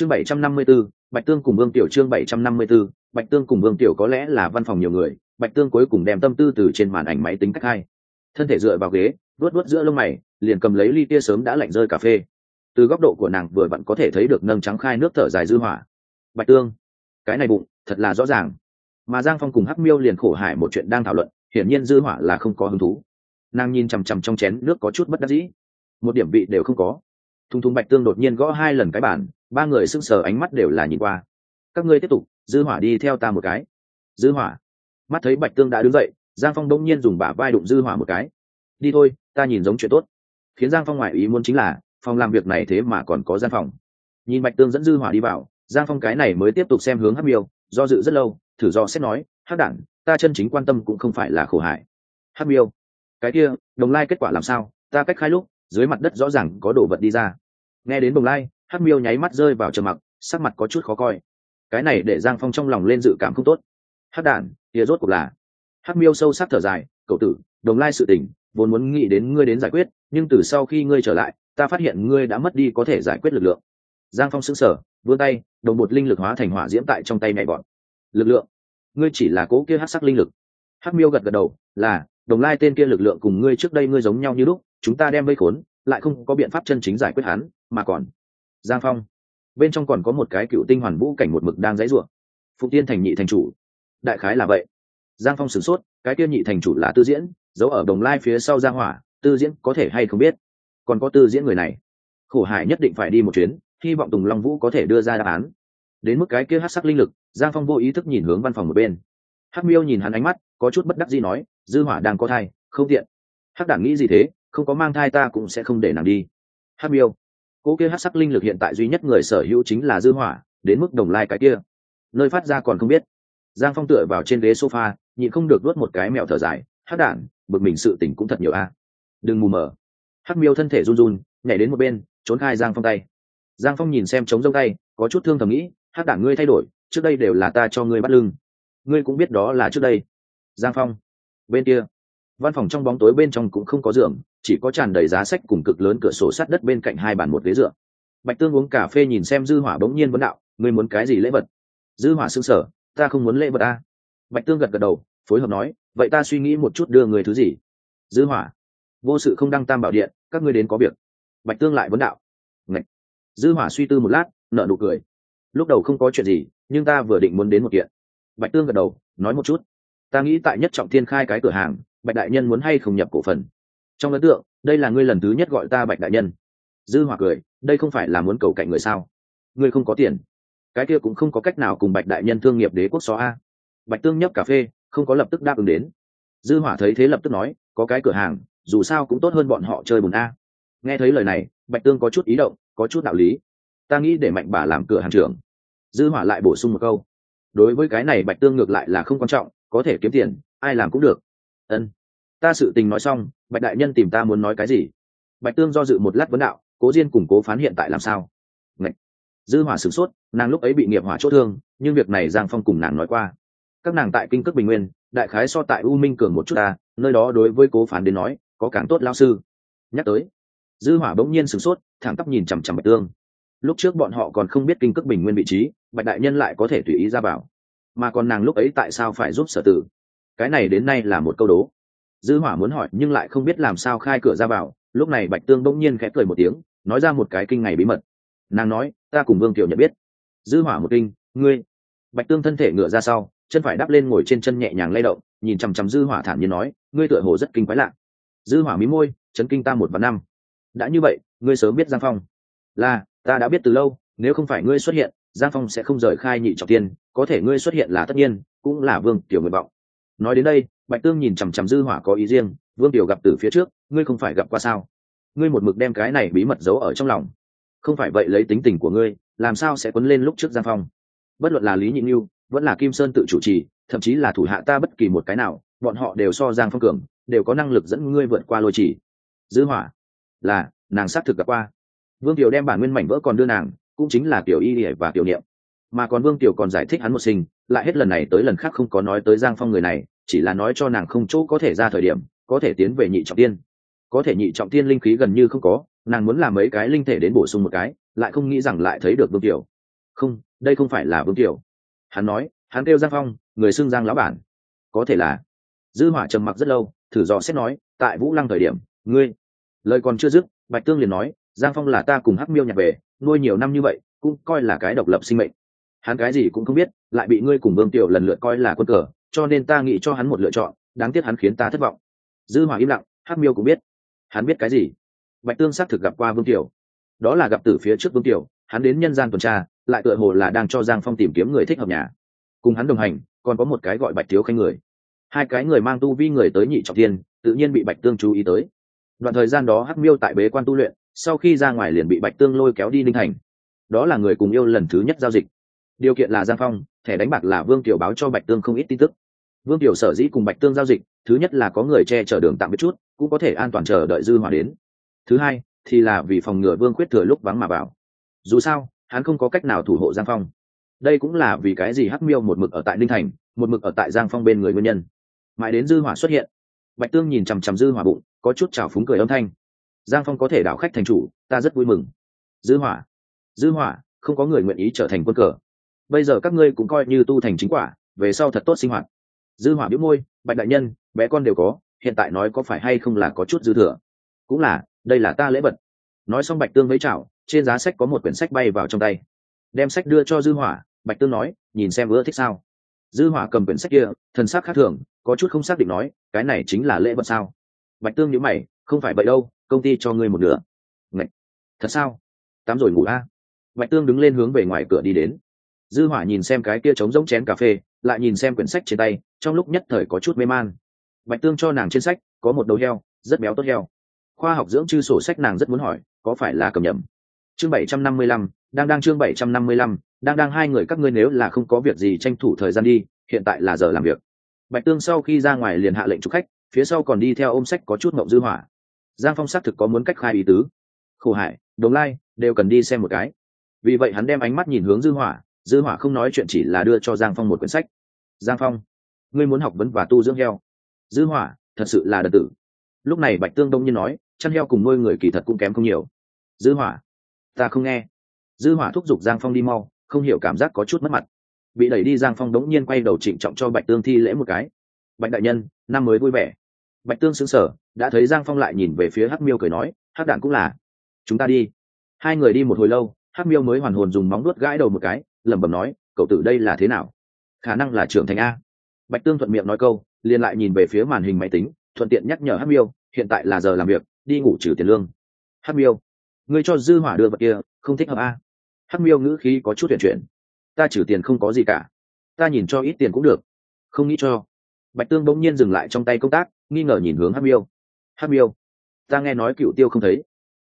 chương bảy trăm năm mươi 754, bạch tương cùng vương tiểu chương bảy trăm năm mươi 754, bạch tương cùng vương tiểu có lẽ là văn phòng nhiều người bạch tương cuối cùng đem tâm tư từ trên màn ảnh máy tính cách hai. Thân thể dựa vào ghế vuốt vuốt giữa lông mày liền cầm lấy ly tia sớm đã lạnh rơi cà phê. Từ góc độ của nàng vừa vặn có thể thấy được nâng trắng khai nước thở dài dư hỏa. Bạch tương cái này bụng thật là rõ ràng. Mà giang phong cùng hắc miêu liền khổ hải một chuyện đang thảo luận hiển nhiên dư hỏa là không có hứng thú. Nàng nhìn chằm chằm trong chén nước có chút bất đắc dĩ. Một điểm vị đều không có. Thùng thùng bạch tương đột nhiên gõ hai lần cái bản ba người sững sờ ánh mắt đều là nhìn qua. Các ngươi tiếp tục, dư hỏa đi theo ta một cái. Dư hỏa. Mắt thấy bạch tương đã đứng dậy, giang phong đông nhiên dùng bả vai đụng dư hỏa một cái. Đi thôi, ta nhìn giống chuyện tốt. Khiến giang phong ngoại ý muốn chính là, phòng làm việc này thế mà còn có gian phòng. Nhìn bạch tương dẫn dư hỏa đi vào, giang phong cái này mới tiếp tục xem hướng hắc miêu, do dự rất lâu, thử do xét nói, hắc đản ta chân chính quan tâm cũng không phải là khổ hại. Hắc miêu, cái kia, đồng lai kết quả làm sao? Ta cách khai lúc, dưới mặt đất rõ ràng có đồ vật đi ra. Nghe đến đồng lai hắc miêu nháy mắt rơi vào trầm mặc, sắc mặt có chút khó coi. Cái này để giang phong trong lòng lên dự cảm không tốt. Hắc đản, kia rốt cuộc là? Hắc miêu sâu sắc thở dài, cậu tử, đồng lai sự tình, vốn muốn nghĩ đến ngươi đến giải quyết, nhưng từ sau khi ngươi trở lại, ta phát hiện ngươi đã mất đi có thể giải quyết lực lượng. Giang phong xứng sở vươn tay, đồng một linh lực hóa thành hỏa diễm tại trong tay nhảy bọn lực lượng? Ngươi chỉ là cố kia hát sắc linh lực. Hắc miêu gật gật đầu, là, đồng lai tên kia lực lượng cùng ngươi trước đây ngươi giống nhau như lúc, chúng ta đem vây khốn, lại không có biện pháp chân chính giải quyết hắn, mà còn giang phong. Bên trong còn có một cái cựu tinh hoàn vũ cảnh một mực đang dãy ruộng phụ tiên thành nhị thành chủ. Đại khái là vậy. Giang phong sửng sốt, cái kia nhị thành chủ là tư diễn, giấu ở đồng lai phía sau giang hỏa, tư diễn có thể hay không biết? Còn có tư diễn người này. Khổ hải nhất định phải đi một chuyến, hy vọng tùng long vũ có thể đưa ra đáp án. Đến mức cái kia hát sắc linh lực, giang phong vô ý thức nhìn hướng văn phòng một bên. Hắc miêu nhìn hắn ánh mắt, có chút bất đắc gì nói, dư hỏa đang có thai, không tiện. Hắc đảng nghĩ gì thế, không có mang thai ta cũng sẽ không để nàng đi. Hắc miêu cỗ kia hát sắc linh lực hiện tại duy nhất người sở hữu chính là dư hỏa, đến mức đồng lai cái kia. Nơi phát ra còn không biết. Giang phong tựa vào trên ghế sofa, nhịn không được nuốt một cái mèo thở dài, hắc đản, bực mình sự tỉnh cũng thật nhiều a. Đừng mù mờ. Hắc miêu thân thể run run, nhảy đến một bên, trốn khai giang phong tay. Giang phong nhìn xem trống rông tay, có chút thương thầm nghĩ, hắc đản ngươi thay đổi, trước đây đều là ta cho ngươi bắt lưng. Ngươi cũng biết đó là trước đây. Giang phong, bên kia văn phòng trong bóng tối bên trong cũng không có giường, chỉ có tràn đầy giá sách cùng cực lớn cửa sổ sát đất bên cạnh hai bàn một ghế dựa. Bạch tương uống cà phê nhìn xem dư hỏa bỗng nhiên vấn đạo, ngươi muốn cái gì lễ vật? Dư hỏa sững sờ, ta không muốn lễ vật a. Bạch tương gật gật đầu, phối hợp nói, vậy ta suy nghĩ một chút đưa người thứ gì? Dư hỏa, vô sự không đăng tam bảo điện, các ngươi đến có việc. Bạch tương lại vấn đạo Ngậy. dư hỏa suy tư một lát, nở nụ cười, lúc đầu không có chuyện gì, nhưng ta vừa định muốn đến một kiện. Bạch tương gật đầu, nói một chút. Ta nghĩ tại nhất trọng thiên khai cái cửa hàng bạch đại nhân muốn hay không nhập cổ phần? Trong ấn tượng, đây là ngươi lần thứ nhất gọi ta bạch đại nhân. Dư hỏa cười, đây không phải là muốn cầu cạnh người sao? Ngươi không có tiền. Cái kia cũng không có cách nào cùng bạch đại nhân thương nghiệp đế quốc xóa a. Bạch tương nhấp cà phê, không có lập tức đáp ứng đến. Dư hỏa thấy thế lập tức nói, có cái cửa hàng, dù sao cũng tốt hơn bọn họ chơi bùn a. Nghe thấy lời này, bạch tương có chút ý động, có chút đạo lý. Ta nghĩ để mạnh bà làm cửa hàng trưởng. Dư hỏa lại bổ sung một câu. Đối với cái này bạch tương ngược lại là không quan trọng, có thể kiếm tiền, ai làm cũng được. Ân ta sự tình nói xong, bạch đại nhân tìm ta muốn nói cái gì? Bạch tương do dự một lát vấn đạo, cố diên củng cố phán hiện tại làm sao? Ngậy. dư hỏa sửng sốt, nàng lúc ấy bị nghiệp hỏa chốt thương, nhưng việc này giang phong cùng nàng nói qua. Các nàng tại kinh cước bình nguyên, đại khái so tại u minh cường một chút ta, nơi đó đối với cố phán đến nói, có càng tốt lao sư. Nhắc tới, dư hỏa bỗng nhiên sửng sốt, thẳng tắp nhìn chằm chằm bạch tương. Lúc trước bọn họ còn không biết kinh cước bình nguyên vị trí, bạch đại nhân lại có thể tùy ý ra bảo mà còn nàng lúc ấy tại sao phải giúp sở tử? Cái này đến nay là một câu đố dư hỏa muốn hỏi nhưng lại không biết làm sao khai cửa ra vào, lúc này bạch tương bỗng nhiên khẽ cười một tiếng, nói ra một cái kinh ngày bí mật. Nàng nói, ta cùng vương tiểu nhận biết. Dư hỏa một kinh, ngươi? Bạch tương thân thể ngựa ra sau, chân phải đắp lên ngồi trên chân nhẹ nhàng lay động, nhìn chằm chằm dư hỏa thản nhiên nói, ngươi tựa hồ rất kinh quái lạ. Dư hỏa mí môi, chấn kinh ta một và năm. Đã như vậy, ngươi sớm biết giang phong. Là, ta đã biết từ lâu, nếu không phải ngươi xuất hiện, giang phong sẽ không rời khai nhị trọng tiên, có thể ngươi xuất hiện là tất nhiên, cũng là vương tiểu nguyện vọng nói đến đây, bạch tương nhìn chằm chằm dư hỏa có ý riêng, vương tiểu gặp từ phía trước, ngươi không phải gặp qua sao? Ngươi một mực đem cái này bí mật giấu ở trong lòng. Không phải vậy lấy tính tình của ngươi, làm sao sẽ quấn lên lúc trước giang phong? Bất luận là lý nhị nhu vẫn là kim sơn tự chủ trì, thậm chí là thủ hạ ta bất kỳ một cái nào, bọn họ đều so giang phong cường, đều có năng lực dẫn ngươi vượt qua lôi chỉ. Dư hỏa, là, nàng xác thực gặp qua. Vương tiểu đem bản nguyên mảnh vỡ còn đưa nàng, cũng chính là tiểu y và tiểu niệm. Mà còn vương tiểu còn giải thích hắn một sinh lại hết lần này tới lần khác không có nói tới giang phong người này, chỉ là nói cho nàng không chỗ có thể ra thời điểm, có thể tiến về nhị trọng tiên. Có thể nhị trọng tiên linh khí gần như không có, nàng muốn làm mấy cái linh thể đến bổ sung một cái, lại không nghĩ rằng lại thấy được vương tiểu không, đây không phải là vương tiểu hắn nói, hắn kêu giang phong, người xưng giang lão bản. Có thể là. Dư hỏa trầm mặc rất lâu, thử dò xét nói, tại vũ lăng thời điểm, ngươi, lời còn chưa dứt, bạch tương liền nói, giang phong là ta cùng hắc miêu nhặt về, nuôi nhiều năm như vậy, cũng coi là cái độc lập sinh mệnh. Hắn cái gì cũng không biết lại bị ngươi cùng vương tiểu lần lượt coi là quân cờ, cho nên ta nghĩ cho hắn một lựa chọn, đáng tiếc hắn khiến ta thất vọng. Dư hỏa im lặng, hắc miêu cũng biết. Hắn biết cái gì? Bạch tương xác thực gặp qua vương tiểu. Đó là gặp từ phía trước vương tiểu, hắn đến nhân gian tuần tra, lại tựa hồ là đang cho giang phong tìm kiếm người thích hợp nhà. Cùng hắn đồng hành, còn có một cái gọi bạch thiếu khanh người. Hai cái người mang tu vi người tới nhị trọng thiên, tự nhiên bị bạch tương chú ý tới. Đoạn thời gian đó hắc miêu tại bế quan tu luyện, sau khi ra ngoài liền bị bạch tương lôi kéo đi ninh thành. Đó là người cùng yêu lần thứ nhất giao dịch. Điều kiện là giang phong thẻ đánh bạc là vương tiểu báo cho bạch tương không ít tin tức. Vương tiểu sở dĩ cùng bạch tương giao dịch, thứ nhất là có người che chở đường tạm biệt chút, cũng có thể an toàn chờ đợi dư hòa đến. Thứ hai, thì là vì phòng ngừa vương quyết thừa lúc vắng mà bảo dù sao, hắn không có cách nào thủ hộ giang phong. Đây cũng là vì cái gì hắc miêu một mực ở tại ninh thành, một mực ở tại giang phong bên người nguyên nhân. Mãi đến dư hỏa xuất hiện, bạch tương nhìn chằm chằm dư hỏa bụng, có chút trào phúng cười âm thanh. Giang phong có thể đảo khách thành chủ, ta rất vui mừng. Dư hỏa dư hỏa, không có người nguyện ý trở thành quân cờ bây giờ các ngươi cũng coi như tu thành chính quả, về sau thật tốt sinh hoạt. Dư hỏa biếu môi, bạch đại nhân, bé con đều có, hiện tại nói có phải hay không là có chút dư thừa? Cũng là, đây là ta lễ vật. Nói xong bạch tương với chảo, trên giá sách có một quyển sách bay vào trong tay. Đem sách đưa cho dư hỏa, bạch tương nói, nhìn xem ưa thích sao. Dư hỏa cầm quyển sách kia, thần sắc khác thường, có chút không xác định nói, cái này chính là lễ vật sao? Bạch tương nhíu mày, không phải vậy đâu, công ty cho ngươi một nửa. Ngậy! thật sao? Tám rồi ngủ a. Bạch tương đứng lên hướng về ngoài cửa đi đến dư hỏa nhìn xem cái kia trống rỗng chén cà phê lại nhìn xem quyển sách trên tay trong lúc nhất thời có chút mê man. Bạch tương cho nàng trên sách có một đầu heo rất béo tốt heo. Khoa học dưỡng chư sổ sách nàng rất muốn hỏi có phải là cầm nhầm? Chương 755, đang đang chương 755, đang đang hai người các ngươi nếu là không có việc gì tranh thủ thời gian đi hiện tại là giờ làm việc. Bạch tương sau khi ra ngoài liền hạ lệnh chụp khách phía sau còn đi theo ôm sách có chút ngọng dư hỏa. Giang phong xác thực có muốn cách khai ý tứ. Khổ hải đồng lai đều cần đi xem một cái. Vì vậy hắn đem ánh mắt nhìn hướng dư hỏa dư hỏa không nói chuyện chỉ là đưa cho giang phong một quyển sách. Giang phong, ngươi muốn học vấn và tu dưỡng heo. Dư hỏa, thật sự là đần tử. Lúc này bạch tương đông nhiên nói, chăn heo cùng nuôi người kỳ thật cũng kém không nhiều. Dư hỏa, ta không nghe. Dư hỏa thúc giục giang phong đi mau, không hiểu cảm giác có chút mất mặt. Bị đẩy đi giang phong đống nhiên quay đầu trịnh trọng cho bạch tương thi lễ một cái. Bạch đại nhân, năm mới vui vẻ. Bạch tương sững sờ, đã thấy giang phong lại nhìn về phía hắc miêu cười nói, hắc đạn cũng là. Chúng ta đi. Hai người đi một hồi lâu, hắc miêu mới hoàn hồn dùng móng nuốt gãi đầu một cái lẩm bẩm nói cậu tử đây là thế nào? Khả năng là trưởng thành a. Bạch tương thuận miệng nói câu liền lại nhìn về phía màn hình máy tính thuận tiện nhắc nhở hắc miêu hiện tại là giờ làm việc đi ngủ trừ tiền lương. Hắc miêu ngươi cho dư hỏa đưa vật kia không thích hợp a. Hắc miêu ngữ khí có chút tuyển chuyển. Ta trừ tiền không có gì cả ta nhìn cho ít tiền cũng được. Không nghĩ cho. Bạch tương bỗng nhiên dừng lại trong tay công tác nghi ngờ nhìn hướng hắc miêu. Hắc miêu ta nghe nói cựu tiêu không thấy.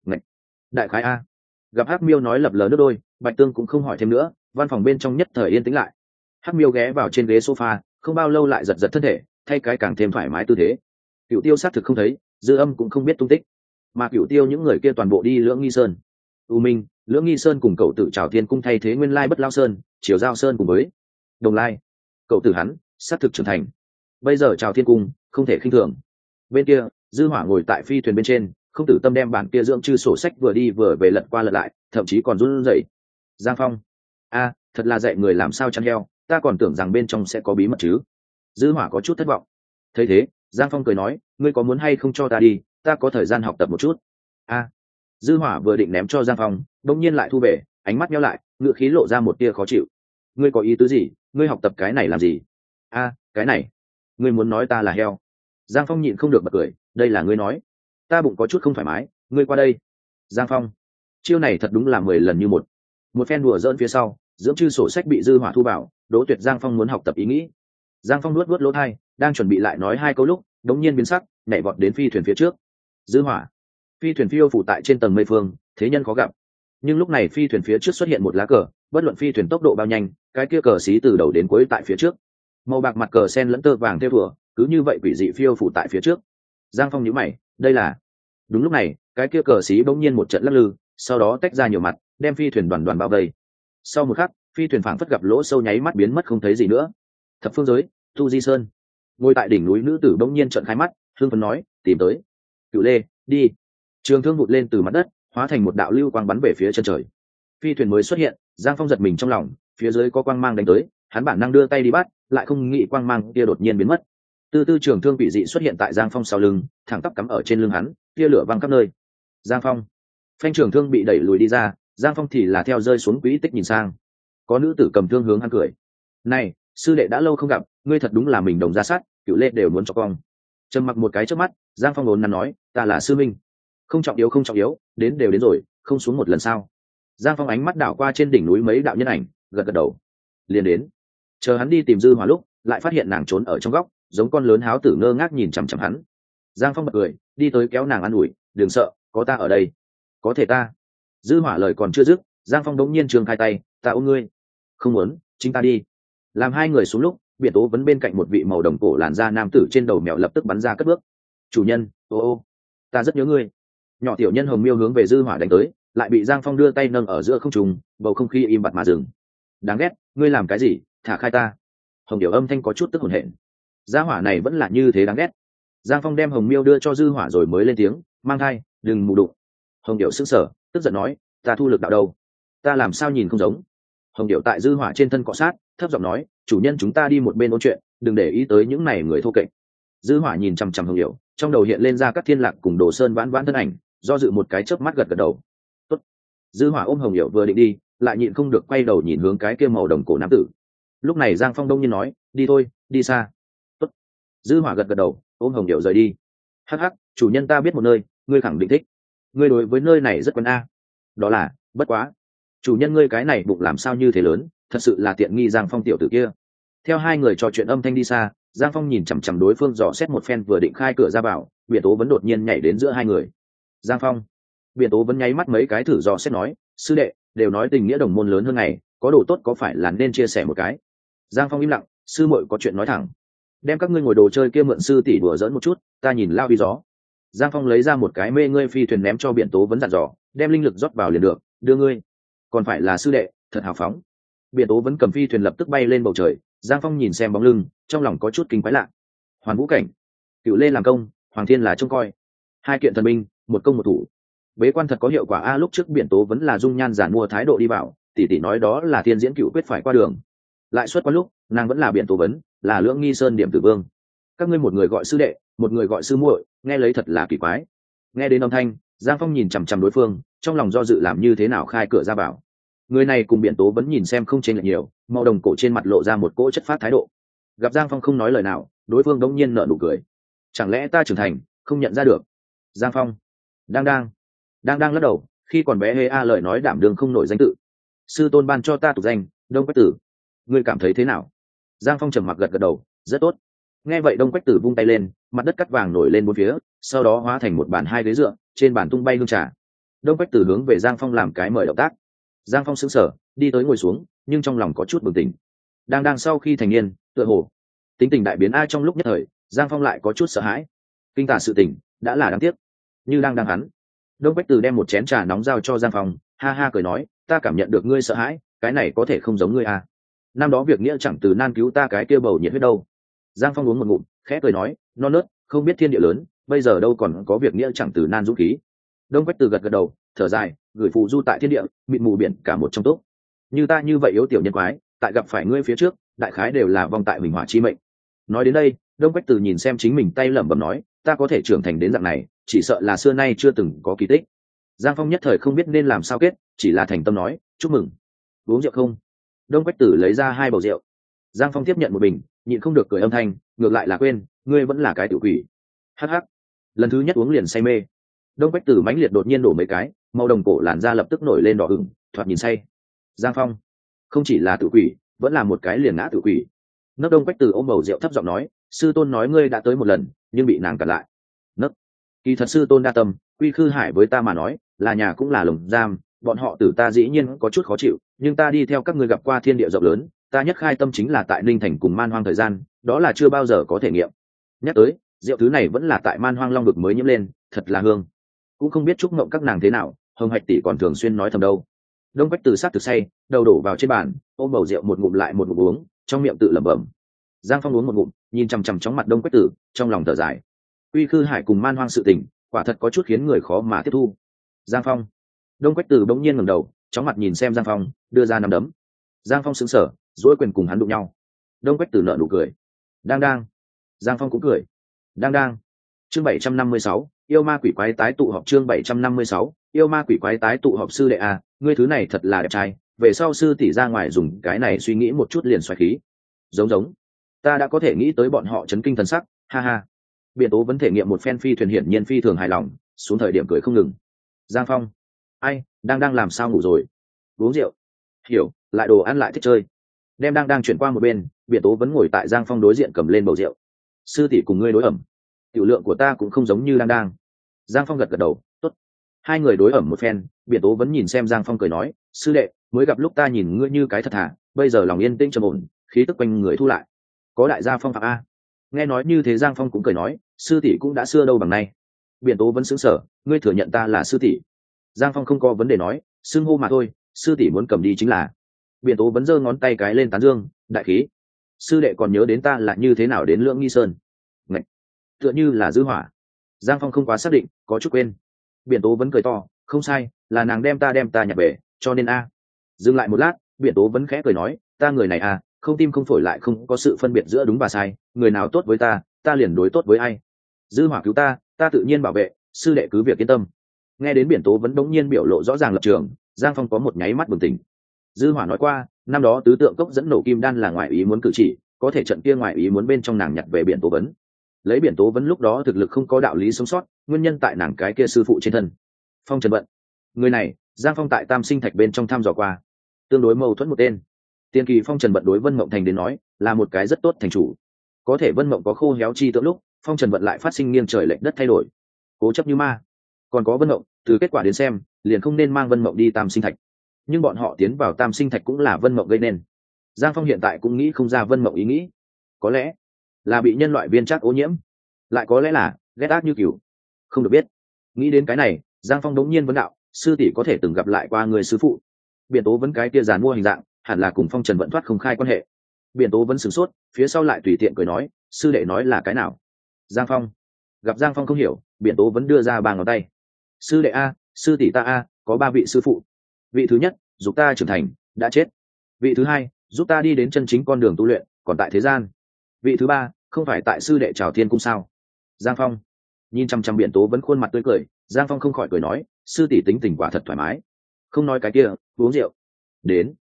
Ngạch, đại khái a. Gặp hắc miêu nói lập lờ nước đôi bạch tương cũng không hỏi thêm nữa văn phòng bên trong nhất thời yên tĩnh lại. Hắc miêu ghé vào trên ghế sofa, không bao lâu lại giật giật thân thể, thay cái càng thêm thoải mái tư thế. Cựu tiêu xác thực không thấy, dư âm cũng không biết tung tích. Mà cựu tiêu những người kia toàn bộ đi lưỡng nghi sơn. U minh, lưỡng nghi sơn cùng cậu tự trào thiên cung thay thế nguyên lai bất lao sơn chiều giao sơn cùng với đồng lai. Cậu tử hắn, xác thực trưởng thành. Bây giờ trào thiên cung không thể khinh thường. Bên kia, dư hỏa ngồi tại phi thuyền bên trên, không tử tâm đem bản kia dưỡng chư sổ sách vừa đi vừa về lật qua lật lại, thậm chí còn run rẩy. Giang phong a thật là dạy người làm sao chăn heo, ta còn tưởng rằng bên trong sẽ có bí mật chứ. Dư hỏa có chút thất vọng. Thấy thế, giang phong cười nói, ngươi có muốn hay không cho ta đi, ta có thời gian học tập một chút. A dư hỏa vừa định ném cho giang phong đông nhiên lại thu về, ánh mắt nhau lại, ngựa khí lộ ra một tia khó chịu. Ngươi có ý tứ gì? Ngươi học tập cái này làm gì? A cái này. Ngươi muốn nói ta là heo. Giang phong nhịn không được bật cười, đây là ngươi nói. Ta bụng có chút không thoải mái, ngươi qua đây. Giang phong. Chiêu này thật đúng là mười lần như một một phen đùa dỡn phía sau, dưỡng chư sổ sách bị dư hỏa thu bảo đỗ tuyệt giang phong muốn học tập ý nghĩ. Giang phong nuốt nuốt lỗ thai, đang chuẩn bị lại nói hai câu lúc, đống nhiên biến sắc, nhảy vọt đến phi thuyền phía trước. Dư hỏa. Phi thuyền phiêu phủ tại trên tầng mây phương, thế nhân khó gặp. Nhưng lúc này phi thuyền phía trước xuất hiện một lá cờ, bất luận phi thuyền tốc độ bao nhanh, cái kia cờ xí từ đầu đến cuối tại phía trước. Màu bạc mặt cờ sen lẫn tơ vàng theo thủa cứ như vậy quỷ dị phiêu phủ tại phía trước. Giang phong nhíu mày, đây là. Đúng lúc này, cái kia cờ xí bỗng nhiên một trận lắc lư, sau đó tách ra nhiều mặt đem phi thuyền đoàn đoàn bao vây. Sau một khắc, phi thuyền phảng phất gặp lỗ sâu nháy mắt biến mất không thấy gì nữa. Thập phương giới tu di sơn. Ngồi tại đỉnh núi nữ tử bỗng nhiên trận khai mắt hương phấn nói, tìm tới. Cựu lê, đi. Trường thương vụt lên từ mặt đất, hóa thành một đạo lưu quang bắn về phía chân trời. Phi thuyền mới xuất hiện, giang phong giật mình trong lòng, phía dưới có quang mang đánh tới, hắn bản năng đưa tay đi bắt, lại không nghĩ quang mang kia đột nhiên biến mất. Tư tư trường thương bị dị xuất hiện tại giang phong sau lưng, thẳng tắp cắm ở trên lưng hắn, tia lửa văng khắp nơi. Giang phong. Phanh trường thương bị đẩy lùi đi ra giang phong thì là theo rơi xuống quỹ tích nhìn sang. Có nữ tử cầm thương hướng hắn cười. Này, sư đệ đã lâu không gặp, ngươi thật đúng là mình đồng ra sát, cựu lệ đều muốn cho con. Trầm mặc một cái trước mắt, giang phong ốn nắn nói, ta là sư minh. Không trọng yếu, không trọng yếu, đến đều đến rồi, không xuống một lần sao? Giang phong ánh mắt đảo qua trên đỉnh núi mấy đạo nhân ảnh, gật gật đầu. Liền đến. Chờ hắn đi tìm dư hỏa lúc, lại phát hiện nàng trốn ở trong góc, giống con lớn háo tử ngơ ngác nhìn chằm chằm hắn. Giang phong bật cười, đi tới kéo nàng ă n ủi, đừng sợ, có ta ở đây. Có thể ta dư hỏa lời còn chưa dứt, giang phong đống nhiên trường khai tay, ta ôm ngươi. Không muốn, chính ta đi. Làm hai người xuống lúc biển tố vẫn bên cạnh một vị màu đồng cổ làn da nam tử trên đầu mèo lập tức bắn ra cất bước. Chủ nhân, ô ô, ta rất nhớ ngươi. Nhỏ tiểu nhân hồng miêu hướng về dư hỏa đánh tới, lại bị giang phong đưa tay nâng ở giữa không trùng bầu không khí im bặt mà dừng. Đáng ghét, ngươi làm cái gì? Thả khai ta. Hồng điệu âm thanh có chút tức hồn hển. Gia hỏa này vẫn là như thế đáng ghét. Giang phong đem hồng miêu đưa cho dư hỏa rồi mới lên tiếng, mang thai, đừng mù đụng hồng điệu sững sờ tức giận nói, ta thu lực đạo đâu? Ta làm sao nhìn không giống? Hồng điệu tại dư hỏa trên thân cọ sát, thấp giọng nói, chủ nhân chúng ta đi một bên ôn chuyện, đừng để ý tới những này người thô kệch. Dư hỏa nhìn chằm chằm hồng điệu trong đầu hiện lên ra các thiên lạc cùng đồ sơn vãn vãn thân ảnh, do dự một cái chớp mắt gật gật đầu. Tốt. dư hỏa ôm hồng điệu vừa định đi, lại nhịn không được quay đầu nhìn hướng cái kia màu đồng cổ nam tử. Lúc này giang phong đông nhiên nói, đi thôi, đi xa. Tốt. dư hỏa gật gật đầu, ôm hồng điệu rời đi. Hắc hắc, chủ nhân ta biết một nơi, ngươi khẳng định thích ngươi đối với nơi này rất quen a. Đó là bất quá. Chủ nhân ngươi cái này bụng làm sao như thế lớn thật sự là tiện nghi giang phong tiểu tử kia. Theo hai người trò chuyện âm thanh đi xa giang phong nhìn chằm chằm đối phương dò xét một phen vừa định khai cửa ra vào biển tố vẫn đột nhiên nhảy đến giữa hai người. Giang phong. Biển tố vẫn nháy mắt mấy cái thử dò xét nói sư đệ đều nói tình nghĩa đồng môn lớn hơn này, có đồ tốt có phải là nên chia sẻ một cái? Giang phong im lặng sư muội có chuyện nói thẳng. Đem các ngươi ngồi đồ chơi kia mượn sư tỷ đùa dỡn một chút ta nhìn lao đi gió giang phong lấy ra một cái mê ngươi phi thuyền ném cho biển tố vẫn dặn dò đem linh lực rót vào liền được đưa ngươi. Còn phải là sư đệ thật hào phóng. Biển tố vẫn cầm phi thuyền lập tức bay lên bầu trời giang phong nhìn xem bóng lưng trong lòng có chút kinh quái lạ. Hoàn vũ cảnh. Cựu lê làm công hoàng thiên là trông coi. Hai kiện thần minh, một công một thủ. Bế quan thật có hiệu quả a lúc trước biển tố vẫn là dung nhan giản mua thái độ đi vào tỷ tỷ nói đó là thiên diễn cựu quyết phải qua đường. Lại suốt qua lúc nàng vẫn là biển tố vấn là lưỡng nghi sơn điểm tử vương. Các ngươi một người gọi sư đệ một người gọi sư muội, nghe lấy thật là kỳ quái. Nghe đến âm thanh, giang phong nhìn chằm chằm đối phương, trong lòng do dự làm như thế nào khai cửa ra vào người này cùng biển tố vẫn nhìn xem không chênh lệch nhiều, màu đồng cổ trên mặt lộ ra một cỗ chất phát thái độ. Gặp giang phong không nói lời nào, đối phương đống nhiên nở nụ cười. Chẳng lẽ ta trưởng thành, không nhận ra được? Giang phong. Đang đang. Đang đang lắc đầu, khi còn bé hê a lời nói đảm đường không nổi danh tự. Sư tôn ban cho ta tục danh, đông quách tử. Ngươi cảm thấy thế nào? Giang phong trầm mặc gật gật đầu, rất tốt. Nghe vậy đông quách tử vung tay lên mặt đất cắt vàng nổi lên bốn phía, sau đó hóa thành một bàn hai ghế dựa, trên bàn tung bay hương trà. Đông quách Từ hướng về giang phong làm cái mời động tác. Giang phong xứng sở đi tới ngồi xuống, nhưng trong lòng có chút bừng tỉnh. Đang đang sau khi thành niên, tựa hồ, tính tình đại biến ai trong lúc nhất thời, giang phong lại có chút sợ hãi. Kinh tả sự tình, đã là đáng tiếc. Như đang đang hắn. Đông bách từ đem một chén trà nóng giao cho giang phong, ha ha cười nói, ta cảm nhận được ngươi sợ hãi, cái này có thể không giống ngươi à. năm đó việc nghĩa chẳng từ nan cứu ta cái kia bầu nhiệt huyết đâu. Giang phong uống một ngụm, khẽ cười nói non nớt, không biết thiên địa lớn, bây giờ đâu còn có việc nghĩa chẳng từ nan dũng khí. Đông Quách từ gật gật đầu, thở dài, gửi phù du tại thiên địa, mịt mù biển cả một trong tốt. Như ta như vậy yếu tiểu nhân quái, tại gặp phải ngươi phía trước, đại khái đều là vong tại mình hỏa chi mệnh. Nói đến đây, đông quách từ nhìn xem chính mình tay lẩm bẩm nói, ta có thể trưởng thành đến dạng này, chỉ sợ là xưa nay chưa từng có kỳ tích. Giang phong nhất thời không biết nên làm sao kết, chỉ là thành tâm nói, chúc mừng. Uống rượu không? Đông quách tử lấy ra hai bầu rượu. Giang phong tiếp nhận một bình, nhịn không được cười âm thanh, ngược lại là quên ngươi vẫn là cái tự quỷ. Hh lần thứ nhất uống liền say mê. Đông quách tử mãnh liệt đột nhiên đổ mấy cái, màu đồng cổ làn da lập tức nổi lên đỏ ửng, thoạt nhìn say. Giang phong. Không chỉ là tự quỷ, vẫn là một cái liền ngã tự quỷ. Nấc đông quách tử ôm bầu rượu thấp giọng nói, sư tôn nói ngươi đã tới một lần, nhưng bị nàng cản lại. Nấc. Kỳ thật sư tôn đa tâm, quy khư hải với ta mà nói, là nhà cũng là lồng giam, bọn họ tử ta dĩ nhiên có chút khó chịu, nhưng ta đi theo các ngươi gặp qua thiên địa rộng lớn, ta nhất khai tâm chính là tại ninh thành cùng man hoang thời gian, đó là chưa bao giờ có thể nghiệm nhắc tới, rượu thứ này vẫn là tại man hoang long vực mới nhiễm lên, thật là hương. Cũng không biết chúc mộng các nàng thế nào, hồng hạch tỷ còn thường xuyên nói thầm đâu. Đông quách từ sát từ say, đầu đổ vào trên bàn, ôm bầu rượu một ngụm lại một ngụm uống, trong miệng tự lẩm bẩm. Giang phong uống một ngụm, nhìn chằm chằm chóng mặt đông quách tử, trong lòng thở dài. Uy khư hải cùng man hoang sự tình, quả thật có chút khiến người khó mà tiếp thu. Giang phong. Đông quách tử bỗng nhiên ngẩng đầu, chóng mặt nhìn xem giang phong, đưa ra nằm đấm. Giang phong xứng sở dỗi quyền cùng hắn đụng nhau. Đông quách tử nợ nụ cười. Đang đang giang phong cũng cười. Đang đang. Chương bảy trăm năm mươi sáu, yêu ma quỷ quái tái tụ họp chương bảy trăm năm mươi sáu, yêu ma quỷ quái tái tụ họp sư đệ a, ngươi thứ này thật là đẹp trai. Về sau sư tỷ ra ngoài dùng cái này suy nghĩ một chút liền xoài khí. Giống giống. Ta đã có thể nghĩ tới bọn họ chấn kinh thần sắc. Ha ha. Biện tố vẫn thể nghiệm một phen phi thuyền hiển nhiên phi thường hài lòng, xuống thời điểm cười không ngừng. Giang phong. Ai, đang đang làm sao ngủ rồi? Uống rượu. Hiểu, lại đồ ăn lại thích chơi. Đem đang đang chuyển qua một bên biện tố vẫn ngồi tại giang phong đối diện cầm lên bầu rượu sư tỷ cùng ngươi đối ẩm. Tiểu lượng của ta cũng không giống như đang đang. Giang phong gật gật đầu, tốt. Hai người đối ẩm một phen, biển tố vẫn nhìn xem giang phong cười nói, sư đệ, mới gặp lúc ta nhìn ngươi như cái thật thà, bây giờ lòng yên tĩnh trầm ổn, khí tức quanh người thu lại. Có đại gia phong phạm a. Nghe nói như thế giang phong cũng cười nói, sư tỷ cũng đã xưa đâu bằng nay. Biển tố vẫn xứng sở ngươi thừa nhận ta là sư tỷ? Giang phong không có vấn đề nói, xưng hô mà thôi, sư tỷ muốn cầm đi chính là. Biển tố vẫn giơ ngón tay cái lên tán dương, đại khí sư đệ còn nhớ đến ta là như thế nào đến lưỡng nghi sơn? Ngậy! tựa như là dư hỏa. Giang phong không quá xác định, có chút quên. Biển tố vẫn cười to, không sai, là nàng đem ta đem ta nhặt về, cho nên a. Dừng lại một lát, Biển tố vẫn khẽ cười nói, ta người này a không tim không phổi lại không có sự phân biệt giữa đúng và sai, người nào tốt với ta ta liền đối tốt với ai. Dư hỏa cứu ta ta tự nhiên bảo vệ, sư đệ cứ việc yên tâm. Nghe đến biển tố vẫn đống nhiên biểu lộ rõ ràng lập trường, giang phong có một nháy mắt bừng tỉnh. Dư hỏa nói qua năm đó tứ tượng cốc dẫn nổ kim đan là ngoại ý muốn cử chỉ, có thể trận kia ngoại ý muốn bên trong nàng nhặt về biển tố vấn. Lấy biển tố vấn lúc đó thực lực không có đạo lý sống sót, nguyên nhân tại nàng cái kia sư phụ trên thân. Phong trần vận. Người này, giang phong tại tam sinh thạch bên trong thăm dò qua. Tương đối mâu thuẫn một tên. Tiên kỳ phong trần vận đối vân mộng thành đến nói, là một cái rất tốt thành chủ. Có thể vân mộng có khô héo chi tượng lúc, phong trần vận lại phát sinh nghiêng trời lệnh đất thay đổi. Cố chấp như ma. Còn có vân mộng, từ kết quả đến xem, liền không nên mang vân mộng đi tam sinh thạch nhưng bọn họ tiến vào tam sinh thạch cũng là vân mộng gây nên. Giang phong hiện tại cũng nghĩ không ra vân mộng ý nghĩ. Có lẽ là bị nhân loại viên chắc ô nhiễm. Lại có lẽ là ghét ác như cừu không được biết. Nghĩ đến cái này, giang phong đống nhiên vấn đạo, sư tỷ có thể từng gặp lại qua người sư phụ? Biện tố vẫn cái kia giàn mua hình dạng, hẳn là cùng phong trần vận thoát không khai quan hệ. Biện tố vẫn sửng sốt, phía sau lại tùy tiện cười nói, sư đệ nói là cái nào? Giang phong. Gặp giang phong không hiểu biện tố vẫn đưa ra ba ngón tay. Sư đệ a, sư tỷ ta a, có ba vị sư phụ vị thứ nhất giúp ta trưởng thành, đã chết. Vị thứ hai, giúp ta đi đến chân chính con đường tu luyện, còn tại thế gian. Vị thứ ba, không phải tại sư đệ trào thiên cung sao? Giang phong. Nhìn chăm chăm biển tố vẫn khuôn mặt tươi cười, giang phong không khỏi cười nói, sư tỷ tính tình quả thật thoải mái. Không nói cái kia, uống rượu. Đến.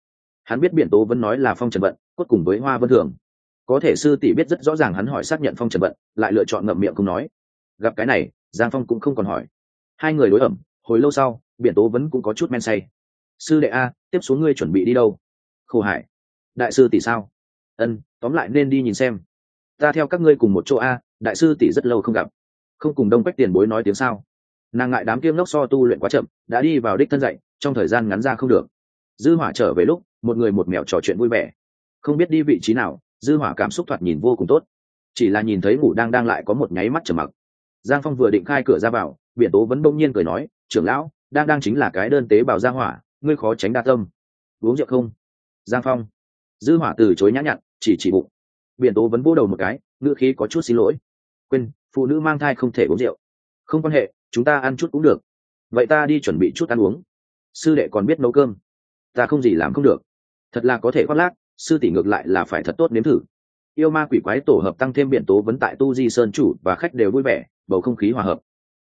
Hắn biết biển tố vẫn nói là phong trần vận, cốt cùng với hoa vân thường. Có thể sư tỷ biết rất rõ ràng hắn hỏi xác nhận phong trần vận, lại lựa chọn ngậm miệng không nói. Gặp cái này, giang phong cũng không còn hỏi. Hai người đối ẩm, hồi lâu sau, biển tố vẫn cũng có chút men say sư đệ a, tiếp xuống ngươi chuẩn bị đi đâu? Khổ hải. Đại sư tỷ sao? Ân, tóm lại nên đi nhìn xem. Ta theo các ngươi cùng một chỗ a, đại sư tỷ rất lâu không gặp. Không cùng đông quách tiền bối nói tiếng sao? Nàng ngại đám kiêm ngốc so tu luyện quá chậm, đã đi vào đích thân dạy, trong thời gian ngắn ra không được. Dư hỏa trở về lúc, một người một mèo trò chuyện vui vẻ. Không biết đi vị trí nào, dư hỏa cảm xúc thoạt nhìn vô cùng tốt. Chỉ là nhìn thấy ngủ đang đang lại có một nháy mắt trầm mặc. Giang phong vừa định khai cửa ra vào, biển tố vẫn đông nhiên cười nói, trưởng lão, đang đang chính là cái đơn tế bào gia hỏa ngươi khó tránh đa tâm. Uống rượu không? Giang phong. Dư hỏa từ chối nhã nhặn, chỉ chỉ bụng. Biển tố vẫn vô đầu một cái, ngữ khí có chút xin lỗi. Quên, phụ nữ mang thai không thể uống rượu. Không quan hệ, chúng ta ăn chút cũng được. Vậy ta đi chuẩn bị chút ăn uống. Sư đệ còn biết nấu cơm. Ta không gì làm không được. Thật là có thể khoác lác, sư tỷ ngược lại là phải thật tốt nếm thử. Yêu ma quỷ quái tổ hợp tăng thêm biện tố vấn tại tu di sơn chủ và khách đều vui vẻ, bầu không khí hòa hợp.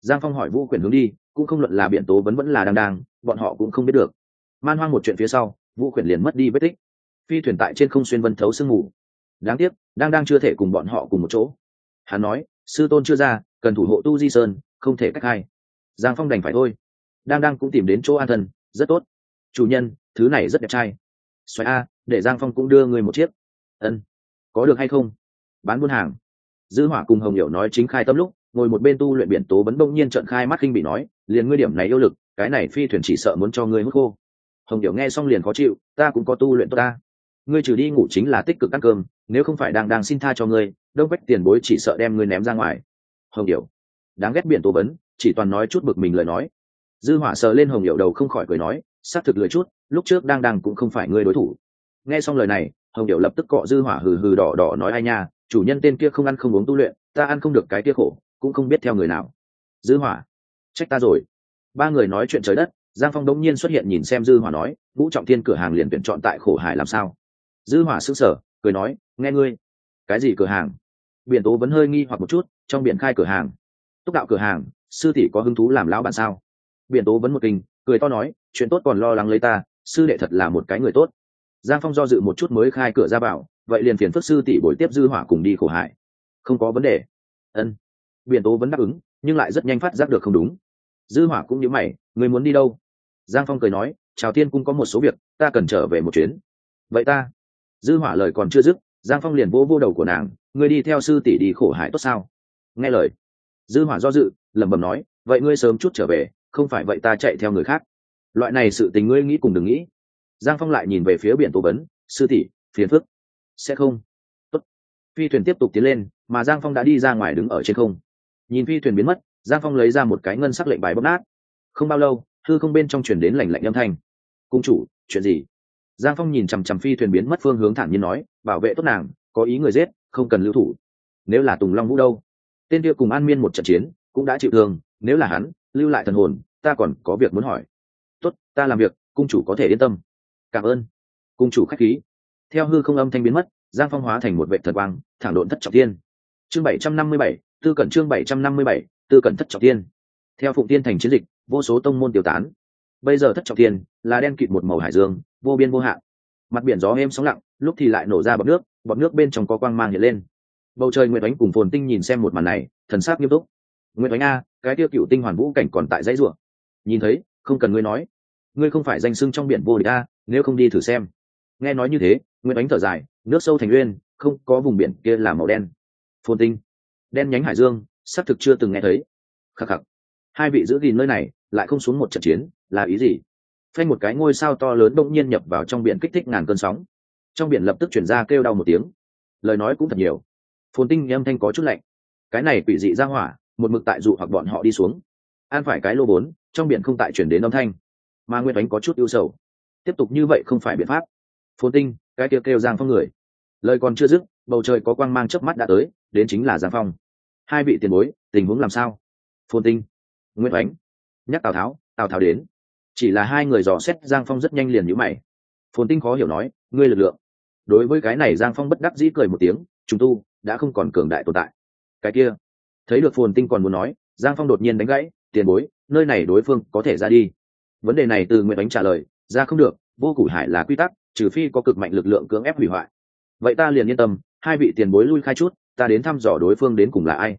Giang phong hỏi vũ quyển hướng đi, cũng không luận là biện tố vấn vẫn là đang đang bọn họ cũng không biết được. Man hoang một chuyện phía sau, vũ quyển liền mất đi vết tích. Phi thuyền tại trên không xuyên vân thấu sương mù. Đáng tiếc, đang đang chưa thể cùng bọn họ cùng một chỗ. Hắn nói, sư tôn chưa ra, cần thủ hộ tu di sơn, không thể cách hai. Giang phong đành phải thôi. Đang đang cũng tìm đến chỗ an thân, rất tốt. Chủ nhân, thứ này rất đẹp trai. Xoáy a, để giang phong cũng đưa người một chiếc. Ân, có được hay không? Bán buôn hàng. Dư hỏa cùng hồng hiểu nói chính khai tâm lúc, ngồi một bên tu luyện biển tố bấn bỗng nhiên trận khai mắt kinh bị nói, liền ngươi điểm này yêu lực cái này phi thuyền chỉ sợ muốn cho ngươi hút khô. Hồng điệu nghe xong liền khó chịu, ta cũng có tu luyện tốt ta. Ngươi trừ đi ngủ chính là tích cực ăn cơm, nếu không phải đang đang xin tha cho ngươi đông vách tiền bối chỉ sợ đem ngươi ném ra ngoài. Hồng điệu đáng ghét biển tố vấn, chỉ toàn nói chút bực mình lời nói. Dư hỏa sờ lên hồng điệu đầu không khỏi cười nói, xác thực lười chút, lúc trước đang đang cũng không phải ngươi đối thủ. Nghe xong lời này, hồng điệu lập tức cọ dư hỏa hừ hừ đỏ đỏ nói ai nha, chủ nhân tên kia không ăn không uống tu luyện, ta ăn không được cái kia khổ, cũng không biết theo người nào. Dư hỏa, trách ta rồi ba người nói chuyện trời đất giang phong đống nhiên xuất hiện nhìn xem dư hỏa nói vũ trọng thiên cửa hàng liền tuyển chọn tại khổ hải làm sao? Dư hỏa sững sờ cười nói nghe ngươi. Cái gì cửa hàng? Biển tố vẫn hơi nghi hoặc một chút trong biển khai cửa hàng. Túc đạo cửa hàng sư tỷ có hứng thú làm lão bản sao? Biển tố vẫn một kinh cười to nói chuyện tốt còn lo lắng lấy ta sư đệ thật là một cái người tốt. Giang phong do dự một chút mới khai cửa ra bảo, vậy liền phiền phức sư tỷ buổi tiếp dư hỏa cùng đi khổ hải. Không có vấn đề. Ân. Biển tố vẫn đáp ứng nhưng lại rất nhanh phát giác được không đúng dư hỏa cũng như mày người muốn đi đâu? Giang phong cười nói, chào tiên cung có một số việc, ta cần trở về một chuyến. Vậy ta? Dư hỏa lời còn chưa dứt, giang phong liền vỗ vô đầu của nàng, ngươi đi theo sư tỷ đi khổ hải tốt sao? Nghe lời, dư hỏa do dự, lẩm bẩm nói, vậy ngươi sớm chút trở về, không phải vậy ta chạy theo người khác. Loại này sự tình ngươi nghĩ cùng đừng nghĩ. Giang phong lại nhìn về phía biển tố vấn, sư tỷ, phiền phức. Sẽ không. Tốt. phi thuyền tiếp tục tiến lên, mà giang phong đã đi ra ngoài đứng ở trên không. Nhìn phi thuyền biến mất giang phong lấy ra một cái ngân sắc lệnh bài bóp nát. Không bao lâu thư không bên trong chuyển đến lành lạnh âm thanh. Cung chủ, chuyện gì? Giang phong nhìn chằm chằm phi thuyền biến mất phương hướng thản nhiên nói, bảo vệ tốt nàng, có ý người giết, không cần lưu thủ. Nếu là tùng long vũ đâu? Tên kia cùng an miên một trận chiến, cũng đã chịu thương, nếu là hắn, lưu lại thần hồn, ta còn có việc muốn hỏi. Tốt, ta làm việc, cung chủ có thể yên tâm. Cảm ơn. Cung chủ khách khí. Theo hư không âm thanh biến mất, giang phong hóa thành một vệ thần quang, thẳng độn thất trọng tiên chương bảy trăm năm mươi bảy, tư cẩn chương bảy trăm năm mươi bảy tư cẩn thất trọng tiên theo phụng tiên thành chiến dịch, vô số tông môn tiêu tán. Bây giờ thất trọng tiên là đen kịt một màu hải dương, vô biên vô hạn. Mặt biển gió êm sóng lặng, lúc thì lại nổ ra bọt nước bọt nước bên trong có quang mang hiện lên. Bầu trời nguyệt ánh cùng phồn tinh nhìn xem một màn này, thần sắc nghiêm túc. Nguyệt ánh a, cái tiêu cựu tinh hoàn vũ cảnh còn tại dãy rủa. Nhìn thấy, không cần ngươi nói. Ngươi không phải danh sưng trong biển vô địch a, nếu không đi thử xem. Nghe nói như thế, nguyệt ánh thở dài, nước sâu thành uyên, không có vùng biển kia là màu đen. Phồn tinh. Đen nhánh hải dương xác thực chưa từng nghe thấy. Khắc khắc. Hai vị giữ gìn nơi này, lại không xuống một trận chiến, là ý gì? Phanh một cái ngôi sao to lớn đông nhiên nhập vào trong biển kích thích ngàn cơn sóng. Trong biển lập tức chuyển ra kêu đau một tiếng. Lời nói cũng thật nhiều. Phồn tinh âm thanh có chút lạnh. Cái này quỷ dị ra hỏa, một mực tại dụ hoặc bọn họ đi xuống. An phải cái lô bốn, trong biển không tại chuyển đến âm thanh. Mà nguyên đánh có chút ưu sầu. Tiếp tục như vậy không phải biện pháp. Phồn tinh, cái kêu kêu giang phong người. Lời còn chưa dứt, bầu trời có quang mang chớp mắt đã tới, đến chính là giang phong hai vị tiền bối, tình huống làm sao? Phồn tinh, nguyễn oánh nhắc tào tháo tào tháo đến. Chỉ là hai người dò xét, giang phong rất nhanh liền nhữ mày. Phồn tinh khó hiểu nói, ngươi lực lượng. Đối với cái này giang phong bất đắc dĩ cười một tiếng chúng tu, đã không còn cường đại tồn tại. Cái kia, thấy được phồn tinh còn muốn nói, giang phong đột nhiên đánh gãy, tiền bối, nơi này đối phương có thể ra đi. Vấn đề này từ Nguyễn Ánh trả lời, ra không được, vô củ hải là quy tắc, trừ phi có cực mạnh lực lượng cưỡng ép hủy hoại. Vậy ta liền yên tâm, hai vị tiền bối lui khai chút ta đến thăm dò đối phương đến cùng là ai.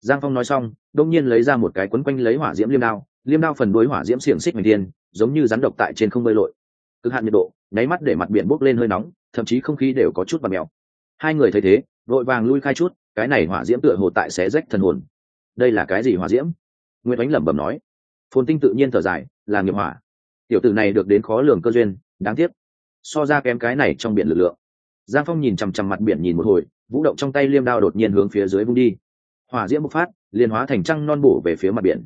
Giang phong nói xong đông nhiên lấy ra một cái quấn quanh lấy hỏa diễm liêm đao liêm đao phần đối hỏa diễm xiềng xích hành thiên, giống như rắn độc tại trên không bơi lội. Cực hạn nhiệt độ, nháy mắt để mặt biển bốc lên hơi nóng, thậm chí không khí đều có chút và mèo. Hai người thấy thế, vội vàng lui khai chút, cái này hỏa diễm tựa hồ tại xé rách thần hồn. Đây là cái gì hỏa diễm? Nguyễn ánh lẩm bẩm nói. Phồn tinh tự nhiên thở dài, là nghiệp hỏa. Tiểu tử này được đến khó lường cơ duyên, đáng tiếc. So ra kém cái này trong biển lực lượng giang phong nhìn chằm chằm mặt biển nhìn một hồi, vũ động trong tay liêm đao đột nhiên hướng phía dưới vung đi. Hỏa diễm bộc phát, liền hóa thành trăng non bổ về phía mặt biển.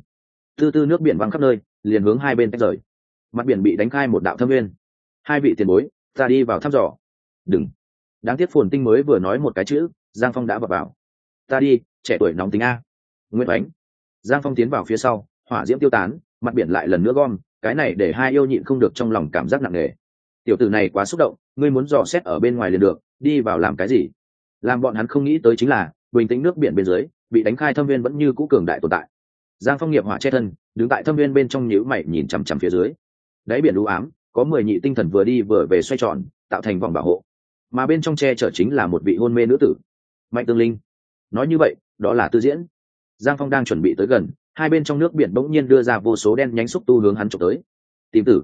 Tư tư nước biển văng khắp nơi, liền hướng hai bên tách rời. Mặt biển bị đánh khai một đạo thâm nguyên. Hai vị tiền bối, ta đi vào thăm dò. Đừng. Đáng tiếc phồn tinh mới vừa nói một cái chữ, giang phong đã vào vào. Ta đi, trẻ tuổi nóng tính a. Nguyễn bánh giang phong tiến vào phía sau, hỏa diễm tiêu tán, mặt biển lại lần nữa gom, cái này để hai yêu nhịn không được trong lòng cảm giác nặng nề. Tiểu tử này quá xúc động ngươi muốn dò xét ở bên ngoài liền được, đi vào làm cái gì? Làm bọn hắn không nghĩ tới chính là, bình tĩnh nước biển bên dưới, bị đánh khai thâm viên vẫn như cũ cường đại tồn tại. Giang phong nghiệp hỏa che thân, đứng tại thâm viên bên trong nhữ mày nhìn chằm chằm phía dưới. Đáy biển lũ ám, có mười nhị tinh thần vừa đi vừa về xoay tròn, tạo thành vòng bảo hộ. Mà bên trong che chở chính là một vị hôn mê nữ tử. Mạnh tương linh. Nói như vậy, đó là tư diễn. Giang phong đang chuẩn bị tới gần, hai bên trong nước biển bỗng nhiên đưa ra vô số đen nhánh xúc tu hướng hắn trộm tới. Tìm tử.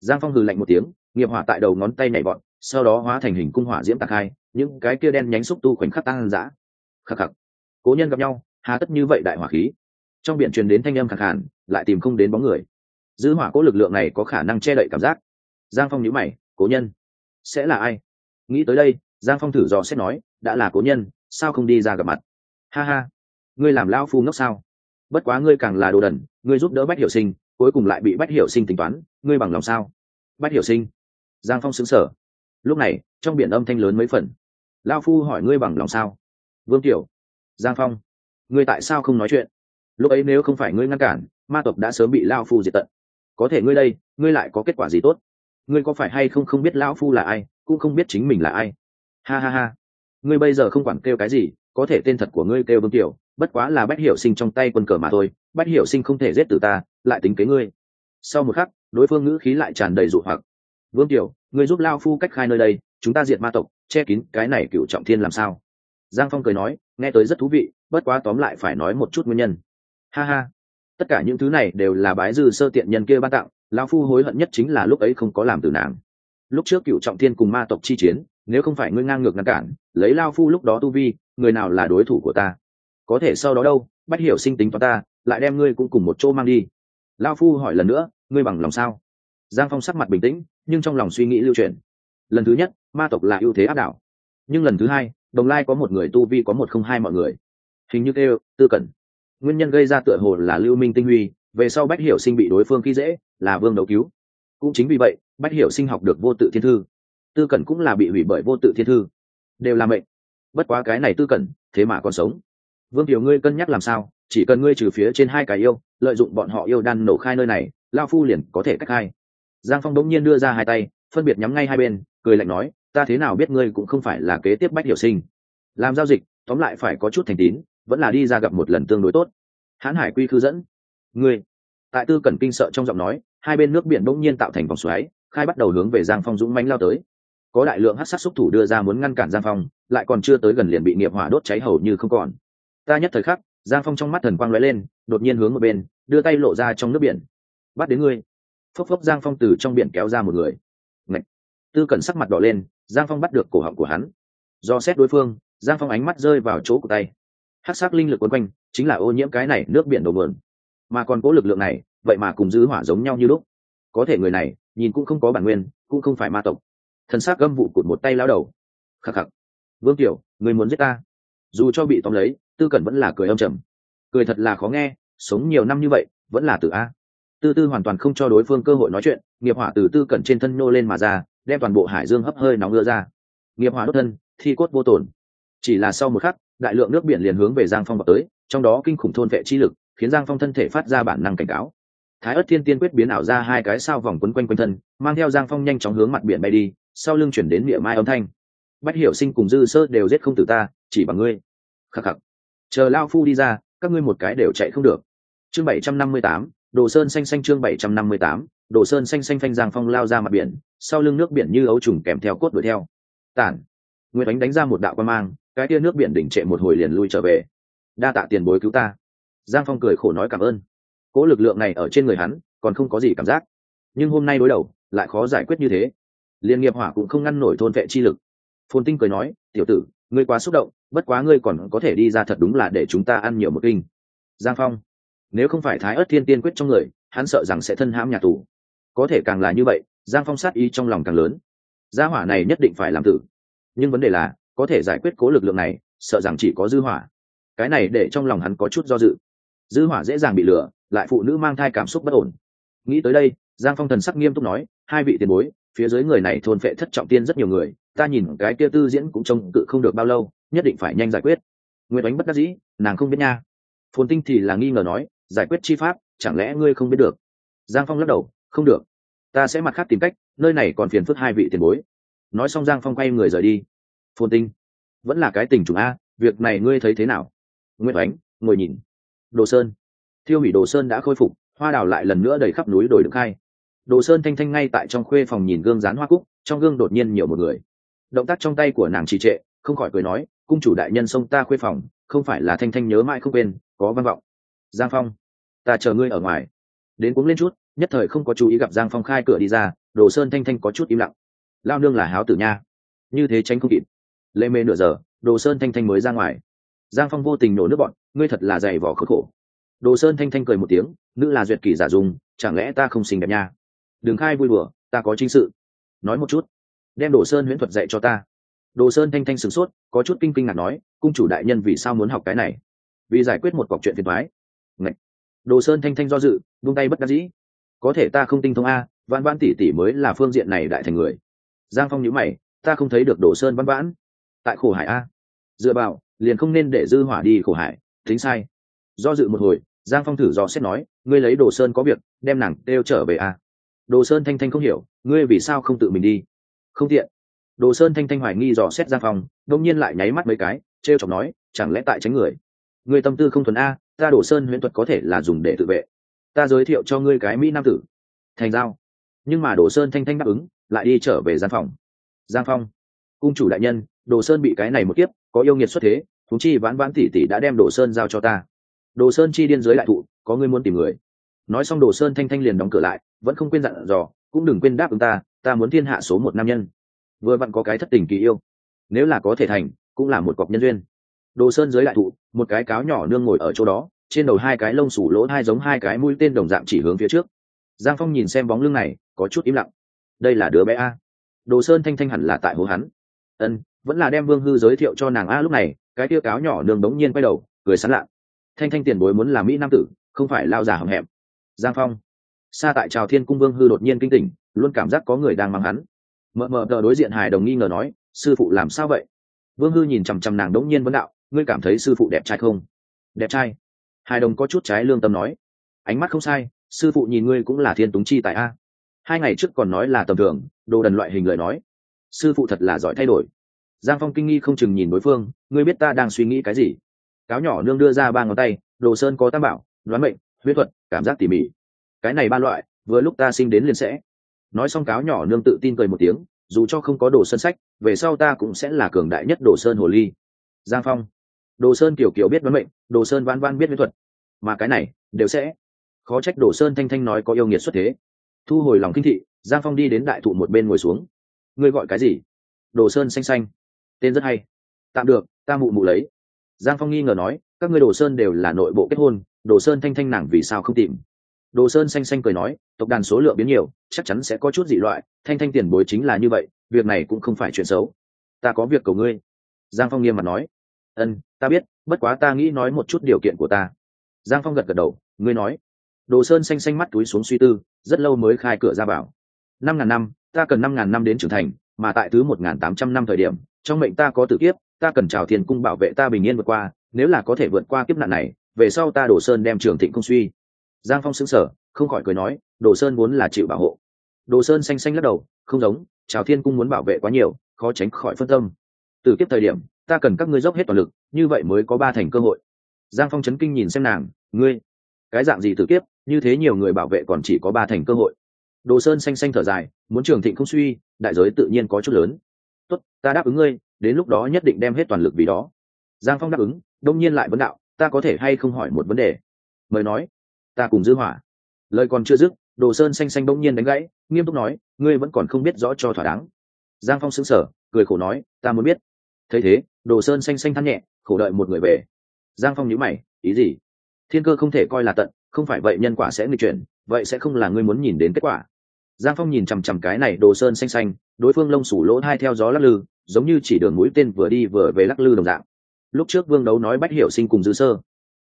Giang phong hừ lạnh một tiếng, nghiệp hỏa tại đầu ngón tay nhảy vọt sau đó hóa thành hình cung hỏa diễm tạc hai, những cái kia đen nhánh xúc tu khoảnh khắc tăng dã khắc khắc. Cố nhân gặp nhau, hà tất như vậy đại hỏa khí. Trong biển truyền đến thanh âm khẳng hẳn lại tìm không đến bóng người. Giữ hỏa cố lực lượng này có khả năng che đậy cảm giác. Giang phong nhíu mày, cố nhân, sẽ là ai? Nghĩ tới đây, giang phong thử dò xét nói, đã là cố nhân, sao không đi ra gặp mặt? Ha ha, ngươi làm lao phu ngốc sao? Bất quá ngươi càng là đồ đần, ngươi giúp đỡ bách hiểu sinh, cuối cùng lại bị bách hiểu sinh tính toán, ngươi bằng lòng sao? Bách hiểu sinh. Giang phong xứng sở lúc này, trong biển âm thanh lớn mấy phần. Lao phu hỏi ngươi bằng lòng sao? Vương tiểu, giang phong, ngươi tại sao không nói chuyện? Lúc ấy nếu không phải ngươi ngăn cản, ma tộc đã sớm bị lao phu diệt tận. Có thể ngươi đây, ngươi lại có kết quả gì tốt? Ngươi có phải hay không không biết lão phu là ai, cũng không biết chính mình là ai? Ha ha ha. Ngươi bây giờ không quản kêu cái gì, có thể tên thật của ngươi kêu vương tiểu, bất quá là bách hiểu sinh trong tay quân cờ mà thôi. Bách hiểu sinh không thể giết từ ta, lại tính kế ngươi. Sau một khắc, đối phương ngữ khí lại tràn đầy dụ hoặc. Vương tiểu ngươi giúp lao phu cách khai nơi đây, chúng ta diệt ma tộc, che kín cái này cựu trọng thiên làm sao? Giang phong cười nói, nghe tới rất thú vị, bất quá tóm lại phải nói một chút nguyên nhân. Ha ha. Tất cả những thứ này đều là bái dư sơ tiện nhân kia ban tặng lão phu hối hận nhất chính là lúc ấy không có làm từ nàng. Lúc trước cựu trọng thiên cùng ma tộc chi chiến, nếu không phải ngươi ngang ngược ngăn cản, lấy lao phu lúc đó tu vi, người nào là đối thủ của ta? Có thể sau đó đâu bắt hiểu sinh tính toán ta, lại đem ngươi cũng cùng một chỗ mang đi. Lao phu hỏi lần nữa, ngươi bằng lòng sao? Giang phong sắc mặt bình tĩnh nhưng trong lòng suy nghĩ lưu truyền. Lần thứ nhất, ma tộc là ưu thế áp đảo. Nhưng lần thứ hai, đồng lai có một người, tu vi có một không hai mọi người. Hình như kêu, tư cẩn. Nguyên nhân gây ra tựa hồ là lưu minh tinh huy, về sau bách hiểu sinh bị đối phương khi dễ, là vương đấu cứu. Cũng chính vì vậy, bách hiểu sinh học được vô tự thiên thư. Tư cẩn cũng là bị hủy bởi vô tự thiên thư. Đều là mệnh. Bất quá cái này tư cẩn, thế mà còn sống. Vương tiểu ngươi cân nhắc làm sao, chỉ cần ngươi trừ phía trên hai cái yêu, lợi dụng bọn họ yêu đan nổ khai nơi này, lao phu liền có thể cách hai giang phong bỗng nhiên đưa ra hai tay, phân biệt nhắm ngay hai bên, cười lạnh nói, ta thế nào biết ngươi cũng không phải là kế tiếp bách hiểu sinh? Làm giao dịch, tóm lại phải có chút thành tín, vẫn là đi ra gặp một lần tương đối tốt. Hãn hải quy khư dẫn, ngươi. Tại tư cẩn kinh sợ trong giọng nói, hai bên nước biển bỗng nhiên tạo thành vòng xoáy, khai bắt đầu hướng về giang phong dũng mánh lao tới. Có đại lượng hát sát xúc thủ đưa ra muốn ngăn cản giang phong, lại còn chưa tới gần liền bị nghiệp hỏa đốt cháy hầu như không còn. Ta nhất thời khắc, giang phong trong mắt thần quang lóe lên, đột nhiên hướng một bên, đưa tay lộ ra trong nước biển. Bắt đến ngươi phốc phốc giang phong từ trong biển kéo ra một người. Ngậy! tư cẩn sắc mặt đỏ lên, giang phong bắt được cổ họng của hắn. Do xét đối phương, giang phong ánh mắt rơi vào chỗ của tay. Hát sắc linh lực quấn quanh, chính là ô nhiễm cái này nước biển đầu mượn mà còn cố lực lượng này, vậy mà cùng giữ hỏa giống nhau như lúc. Có thể người này, nhìn cũng không có bản nguyên, cũng không phải ma tộc. Thần s á c gâm vụ cụt một tay lao đầu. Khắc khắc! Vương tiểu, người muốn giết ta? Dù cho bị tóm lấy, tư cẩn vẫn là cười âm trầm. Cười thật là khó nghe, sống nhiều năm như vậy, vẫn là tự a tư tư hoàn toàn không cho đối phương cơ hội nói chuyện, nghiệp hỏa từ tư cẩn trên thân nô lên mà ra, đem toàn bộ hải dương hấp hơi nóng đưa ra. Nghiệp hỏa đốt thân, thi cốt vô tổn. Chỉ là sau một khắc, đại lượng nước biển liền hướng về giang phong vào tới, trong đó kinh khủng thôn vệ chi lực, khiến giang phong thân thể phát ra bản năng cảnh cáo. Thái ất thiên tiên quyết biến ảo ra hai cái sao vòng quấn quanh quanh thân, mang theo giang phong nhanh chóng hướng mặt biển bay đi, sau lưng chuyển đến miệng mai âm thanh. Bách hiểu sinh cùng dư sơ đều giết không từ ta, chỉ bằng ngươi. Khắc khắc. Chờ lao phu đi ra, các ngươi một cái đều chạy không được. Chương bảy trăm năm mươi tám đồ sơn xanh xanh chương bảy trăm năm mươi tám, đồ sơn xanh xanh phanh giang phong lao ra mặt biển, sau lưng nước biển như ấu trùng kèm theo cốt đuổi theo. Tản. Nguyễn ánh đánh ra một đạo quan mang, cái tia nước biển đỉnh trệ một hồi liền lui trở về. Đa tạ tiền bối cứu ta. Giang phong cười khổ nói cảm ơn. Cỗ lực lượng này ở trên người hắn, còn không có gì cảm giác. Nhưng hôm nay đối đầu, lại khó giải quyết như thế. Liên nghiệp hỏa cũng không ngăn nổi thôn vệ chi lực. Phồn tinh cười nói, tiểu tử, ngươi quá xúc động, bất quá ngươi còn có thể đi ra thật đúng là để chúng ta ăn nhiều một kinh. Giang phong nếu không phải thái ớt thiên tiên quyết trong người, hắn sợ rằng sẽ thân hãm nhà tù. Có thể càng là như vậy, giang phong sát ý trong lòng càng lớn. Gia hỏa này nhất định phải làm tử. Nhưng vấn đề là, có thể giải quyết cố lực lượng này, sợ rằng chỉ có dư hỏa. Cái này để trong lòng hắn có chút do dự. Dư hỏa dễ dàng bị lừa, lại phụ nữ mang thai cảm xúc bất ổn. Nghĩ tới đây, giang phong thần sắc nghiêm túc nói, hai vị tiền bối, phía dưới người này thôn phệ thất trọng tiên rất nhiều người, ta nhìn cái kia tư diễn cũng trông cự không được bao lâu, nhất định phải nhanh giải quyết. Nguyễn oánh bất đắc dĩ, nàng không biết nha. Phồn tinh thì là nghi ngờ nói giải quyết chi pháp, chẳng lẽ ngươi không biết được? Giang phong lắc đầu, không được. Ta sẽ mặt khác tìm cách, nơi này còn phiền phức hai vị tiền bối. Nói xong giang phong quay người rời đi. Phồn tinh, vẫn là cái tình chủng a, việc này ngươi thấy thế nào? Nguyễn oánh, ngồi nhìn. Đồ sơn, thiêu hủy đồ sơn đã khôi phục, hoa đào lại lần nữa đầy khắp núi đồi được khai. Đồ sơn thanh thanh ngay tại trong khuê phòng nhìn gương rán hoa cúc, trong gương đột nhiên nhiều một người. Động tác trong tay của nàng trì trệ, không khỏi cười nói, cung chủ đại nhân sông ta khuê phòng, không phải là thanh thanh nhớ mãi không quên, có văn vọng giang phong, ta chờ ngươi ở ngoài. Đến cuống lên chút, nhất thời không có chú ý gặp giang phong khai cửa đi ra, đồ sơn thanh thanh có chút im lặng. Lao nương là háo tử nha. Như thế tránh không kịp. Lê mê nửa giờ, đồ sơn thanh thanh mới ra ngoài. Giang phong vô tình nổ nước bọn, ngươi thật là dày vỏ khớp khổ. Đồ sơn thanh thanh cười một tiếng, nữ là duyệt kỷ giả dùng, chẳng lẽ ta không xinh đẹp nha? Đừng khai vui bừa ta có chính sự. Nói một chút. Đem đồ sơn huyễn thuật dạy cho ta. Đồ sơn thanh thanh sửng sốt, có chút kinh kinh ngạc nói, cung chủ đại nhân vì sao muốn học cái này? Vì giải quyết một cọc chuyện phiền thoái Ngậy. đồ sơn thanh thanh do dự, buông tay bất đắc dĩ. Có thể ta không tinh thông a văn văn tỷ tỷ mới là phương diện này đại thành người. Giang phong nhíu mày, ta không thấy được đồ sơn văn vãn. Tại khổ hải a. Dựa vào, liền không nên để dư hỏa đi khổ hải, tính sai. Do dự một hồi, giang phong thử dò xét nói, ngươi lấy đồ sơn có việc, đem nàng đeo trở về a. Đồ sơn thanh thanh không hiểu, ngươi vì sao không tự mình đi? Không tiện. Đồ sơn thanh thanh hoài nghi dò xét giang phong đông nhiên lại nháy mắt mấy cái t r e o chọc nói, chẳng lẽ tại tránh người? Người tâm tư không thuần a ta đổ sơn huyễn thuật có thể là dùng để tự vệ. Ta giới thiệu cho ngươi cái mỹ nam tử. Thành giao. Nhưng mà đồ sơn thanh thanh đáp ứng, lại đi trở về gian phòng. Giang phong. Cung chủ đại nhân đồ sơn bị cái này một kiếp, có yêu nghiệt xuất thế, thúng chi vãn vãn tỷ tỷ đã đem đồ sơn giao cho ta. Đồ sơn chi điên giới đại thụ, có ngươi muốn tìm người. Nói xong đồ sơn thanh thanh liền đóng cửa lại, vẫn không quên dặn dò, cũng đừng quên đáp ứng ta ta muốn thiên hạ số một nam nhân. Vừa vặn có cái thất tình kỳ yêu. Nếu là có thể thành, cũng là một cọc nhân duyên đồ sơn dưới đại thụ, một cái cáo nhỏ nương ngồi ở chỗ đó, trên đầu hai cái lông sủ lỗ hai giống hai cái mũi tên đồng dạng chỉ hướng phía trước. Giang phong nhìn xem bóng lưng này, có chút im lặng. Đây là đứa bé a. Đồ sơn thanh thanh hẳn là tại hố hắn. Ân, vẫn là đem vương hư giới thiệu cho nàng a lúc này, cái tiêu cáo nhỏ nương đống nhiên quay đầu, cười sán lạ. Thanh thanh tiền bối muốn là mỹ nam tử, không phải lao giả hầm hẹm. Giang phong. Xa tại trào thiên cung vương hư đột nhiên kinh tỉnh, luôn cảm giác có người đang mang hắn. Mờ mờ tờ đối diện hài đồng nghi ngờ nói, sư phụ làm sao vậy? Vương hư nhìn chằm chằm nàng đống nhiên vấn đạo ngươi cảm thấy sư phụ đẹp trai không? Đẹp trai. Hai đồng có chút trái lương tâm nói. Ánh mắt không sai, sư phụ nhìn ngươi cũng là thiên túng chi tại a. Hai ngày trước còn nói là tầm thường, đồ đần loại hình lời nói. Sư phụ thật là giỏi thay đổi. Giang phong kinh nghi không chừng nhìn đối phương, ngươi biết ta đang suy nghĩ cái gì? Cáo nhỏ nương đưa ra ba ngón tay, đồ sơn có tam bảo, đoán mệnh, huyết thuật, cảm giác tỉ mỉ. Cái này ba loại, vừa lúc ta sinh đến liền sẽ. Nói xong cáo nhỏ nương tự tin cười một tiếng, dù cho không có đồ sơn sách, về sau ta cũng sẽ là cường đại nhất đồ sơn hồ ly. Giang phong đồ sơn kiểu kiểu biết vấn mệnh, đồ sơn van van biết huyết thuật. Mà cái này, đều sẽ. Khó trách đồ sơn thanh thanh nói có yêu nghiệt xuất thế. Thu hồi lòng kinh thị, giang phong đi đến đại thụ một bên ngồi xuống. Ngươi gọi cái gì? Đồ sơn xanh xanh. Tên rất hay. Tạm được, ta mụ mụ lấy. Giang phong nghi ngờ nói, các ngươi đồ sơn đều là nội bộ kết hôn, đồ sơn thanh thanh nàng vì sao không tìm? Đồ sơn xanh xanh cười nói, tộc đàn số lượng biến nhiều, chắc chắn sẽ có chút dị loại, thanh thanh tiền bối chính là như vậy, việc này cũng không phải chuyện xấu. Ta có việc cầu ngươi. Giang phong nghiêm mặt nói ân, ta biết, bất quá ta nghĩ nói một chút điều kiện của ta. Giang phong gật gật đầu, ngươi nói. Đồ sơn xanh xanh mắt túi xuống suy tư, rất lâu mới khai cửa ra bảo. Năm ngàn năm, ta cần năm ngàn năm đến trưởng thành, mà tại thứ một ngàn tám trăm năm thời điểm, trong mệnh ta có tử kiếp, ta cần trào thiền cung bảo vệ ta bình yên vượt qua, nếu là có thể vượt qua kiếp nạn này, về sau ta đồ sơn đem trường thịnh công suy. Giang phong xứng sở không khỏi cười nói, đồ sơn muốn là chịu bảo hộ. Đồ sơn xanh xanh lắc đầu, không giống, trào thiên cung muốn bảo vệ quá nhiều, khó tránh khỏi phân tâm. Từ kiếp thời điểm ta cần các ngươi dốc hết toàn lực, như vậy mới có ba thành cơ hội. Giang phong chấn kinh nhìn xem nàng, ngươi, cái dạng gì tử kiếp, như thế nhiều người bảo vệ còn chỉ có ba thành cơ hội. Đồ sơn xanh xanh thở dài, muốn trường thịnh không suy, đại giới tự nhiên có chút lớn. Tốt, ta đáp ứng ngươi, đến lúc đó nhất định đem hết toàn lực vì đó. Giang phong đáp ứng, đông nhiên lại vấn đạo, ta có thể hay không hỏi một vấn đề? Mời nói, ta cùng dư hỏa. Lời còn chưa dứt, đồ sơn xanh xanh Đông nhiên đánh gãy, nghiêm túc nói, ngươi vẫn còn không biết rõ cho thỏa đáng. Giang phong sững sờ, cười khổ nói, ta muốn biết thấy thế, đồ sơn xanh xanh than nhẹ, khổ đợi một người về. Giang phong nhíu mày, ý gì? Thiên cơ không thể coi là tận, không phải vậy nhân quả sẽ nghịch chuyển, vậy sẽ không là ngươi muốn nhìn đến kết quả. Giang phong nhìn chằm chằm cái này đồ sơn xanh xanh, đối phương lông sủ lỗ hai theo gió lắc lư, giống như chỉ đường mũi tên vừa đi vừa về lắc lư đồng dạng. Lúc trước vương đấu nói bách hiểu sinh cùng dư sơ.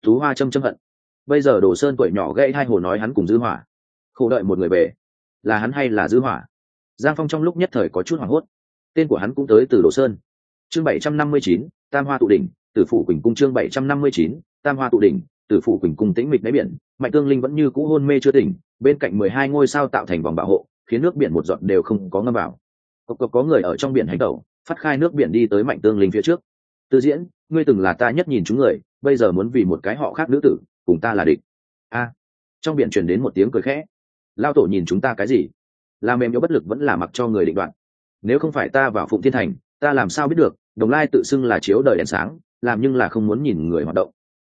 Thú hoa châm châm hận. Bây giờ đồ sơn tuổi nhỏ gãy hai hồ nói hắn cùng dư hỏa. Khổ đợi một người về. Là hắn hay là dư hỏa? Giang phong trong lúc nhất thời có chút hoảng hốt. Tên của hắn cũng tới từ đồ sơn chương bảy trăm năm mươi chín, tam hoa tụ đỉnh, tử phủ quỳnh cung chương bảy trăm năm mươi chín, tam hoa tụ đỉnh, tử phủ quỳnh cung tĩnh mịch đáy biển. Mạnh tương linh vẫn như cũ hôn mê chưa tỉnh, bên cạnh mười hai ngôi sao tạo thành vòng bảo hộ, khiến nước biển một giọt đều không có ngâm vào. Cộc cộc có người ở trong biển hành tẩu, phát khai nước biển đi tới mạnh tương linh phía trước. Tư diễn, ngươi từng là ta nhất nhìn chúng người, bây giờ muốn vì một cái họ khác nữ tử, cùng ta là địch. A. Trong biển truyền đến một tiếng cười khẽ. Lao tổ nhìn chúng ta cái gì? Làm mềm yếu bất lực vẫn là mặc cho người định đoạn nếu không phải ta vào phụng thiên thành, ta làm sao biết được? Đồng lai tự xưng là chiếu đời đèn sáng, làm nhưng là không muốn nhìn người hoạt động.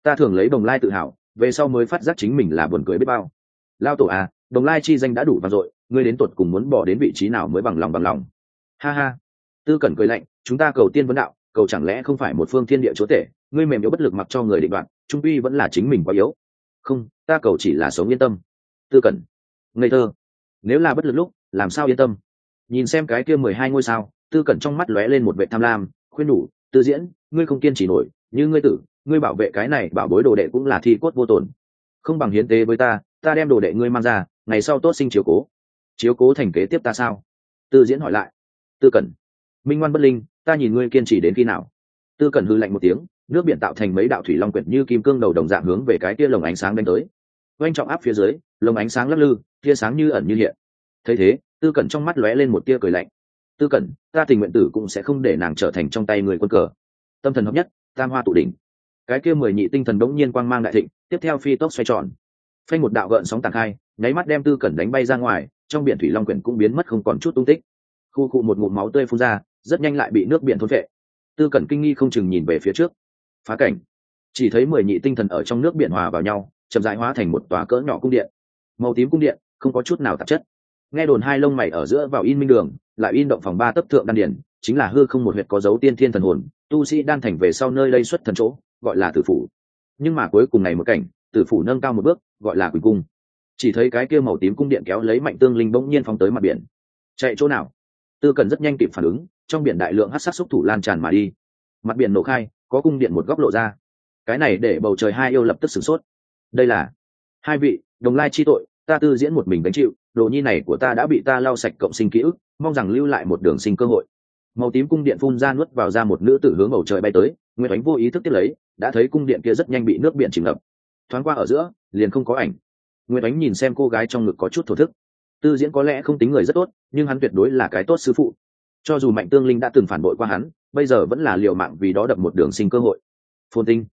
Ta thường lấy đồng lai tự hào, về sau mới phát giác chính mình là buồn cười biết bao. Lao tổ à đồng lai chi danh đã đủ vang dội, ngươi đến tột cùng muốn bỏ đến vị trí nào mới bằng lòng bằng lòng. Ha ha. Tư cẩn cười lạnh, chúng ta cầu tiên vấn đạo, cầu chẳng lẽ không phải một phương thiên địa chúa tể, ngươi mềm yếu bất lực mặc cho người định đoạn trung uy vẫn là chính mình quá yếu. Không, ta cầu chỉ là sống yên tâm. Tư cẩn. Ngây thơ. Nếu là bất lực lúc, làm sao yên tâm? Nhìn xem cái kia mười hai ngôi sao, tư cẩn trong mắt lóe lên một vệ tham lam khuyên đủ, tư diễn ngươi không kiên trì nổi như ngươi tử ngươi bảo vệ cái này bảo bối đồ đệ cũng là thi cốt vô tổn không bằng hiến tế với ta ta đem đồ đệ ngươi mang ra ngày sau tốt sinh chiếu cố. Chiếu cố thành kế tiếp ta sao? Tư diễn hỏi lại. Tư cẩn. Minh ngoan bất linh ta nhìn ngươi kiên trì đến khi nào? Tư cẩn hư lạnh một tiếng nước biển tạo thành mấy đạo thủy long quyển như kim cương đầu đồng dạng hướng về cái kia lồng ánh sáng đánh tới. Oanh trọng áp phía dưới lồng ánh sáng lắc lư tia sáng như ẩn như hiện. Thấy thế tư cẩn trong mắt lóe lên một tia cười lạnh tư cẩn, ta tình nguyện tử cũng sẽ không để nàng trở thành trong tay người quân cờ. Tâm thần hợp nhất, tam hoa tụ đỉnh. Cái kia mười nhị tinh thần đống nhiên quang mang đại thịnh, tiếp theo phi tốc xoay tròn. Phanh một đạo gợn sóng tàn khai, nháy mắt đem tư cẩn đánh bay ra ngoài, trong biển thủy long quyển cũng biến mất không còn chút tung tích. Khu cụ một ngụm máu tươi phun ra, rất nhanh lại bị nước biển thôn vệ tư cẩn kinh nghi không chừng nhìn về phía trước. Phá cảnh. Chỉ thấy mười nhị tinh thần ở trong nước biển hòa vào nhau, chậm rãi hóa thành một tòa cỡ nhỏ cung điện. Màu tím cung điện, không có chút nào tạp chất nghe đồn hai lông mày ở giữa vào in minh đường, lại in động phòng ba tấp thượng đan điển chính là hư không một huyệt có dấu tiên thiên thần hồn, tu sĩ đan thành về sau nơi đây xuất thần chỗ, gọi là tử phủ. Nhưng mà cuối cùng này một cảnh, tử phủ nâng cao một bước, gọi là quỷ cung. Chỉ thấy cái kia màu tím cung điện kéo lấy mạnh tương linh bỗng nhiên phóng tới mặt biển. Chạy chỗ nào? Tư cần rất nhanh kịp phản ứng, trong biển đại lượng hát sát xúc thủ lan tràn mà đi. Mặt biển nổ khai, có cung điện một góc lộ ra. Cái này để bầu trời hai yêu lập tức sửng sốt. Đây là hai vị, đồng lai chi tội, ta tư diễn một mình gánh chịu đồ nhi này của ta đã bị ta lau sạch cộng sinh ký ức, mong rằng lưu lại một đường sinh cơ hội. Màu tím cung điện phun ra nuốt vào ra một nữ tử hướng bầu trời bay tới nguyễn ánh vô ý thức tiếp lấy, đã thấy cung điện kia rất nhanh bị nước biển chìm ngập. Thoáng qua ở giữa, liền không có ảnh. Nguyễn ánh nhìn xem cô gái trong ngực có chút thổ thức. Tư diễn có lẽ không tính người rất tốt, nhưng hắn tuyệt đối là cái tốt sư phụ. Cho dù mạnh tương linh đã từng phản bội qua hắn, bây giờ vẫn là liều mạng vì đó đập một đường sinh cơ hội. Phồn tinh.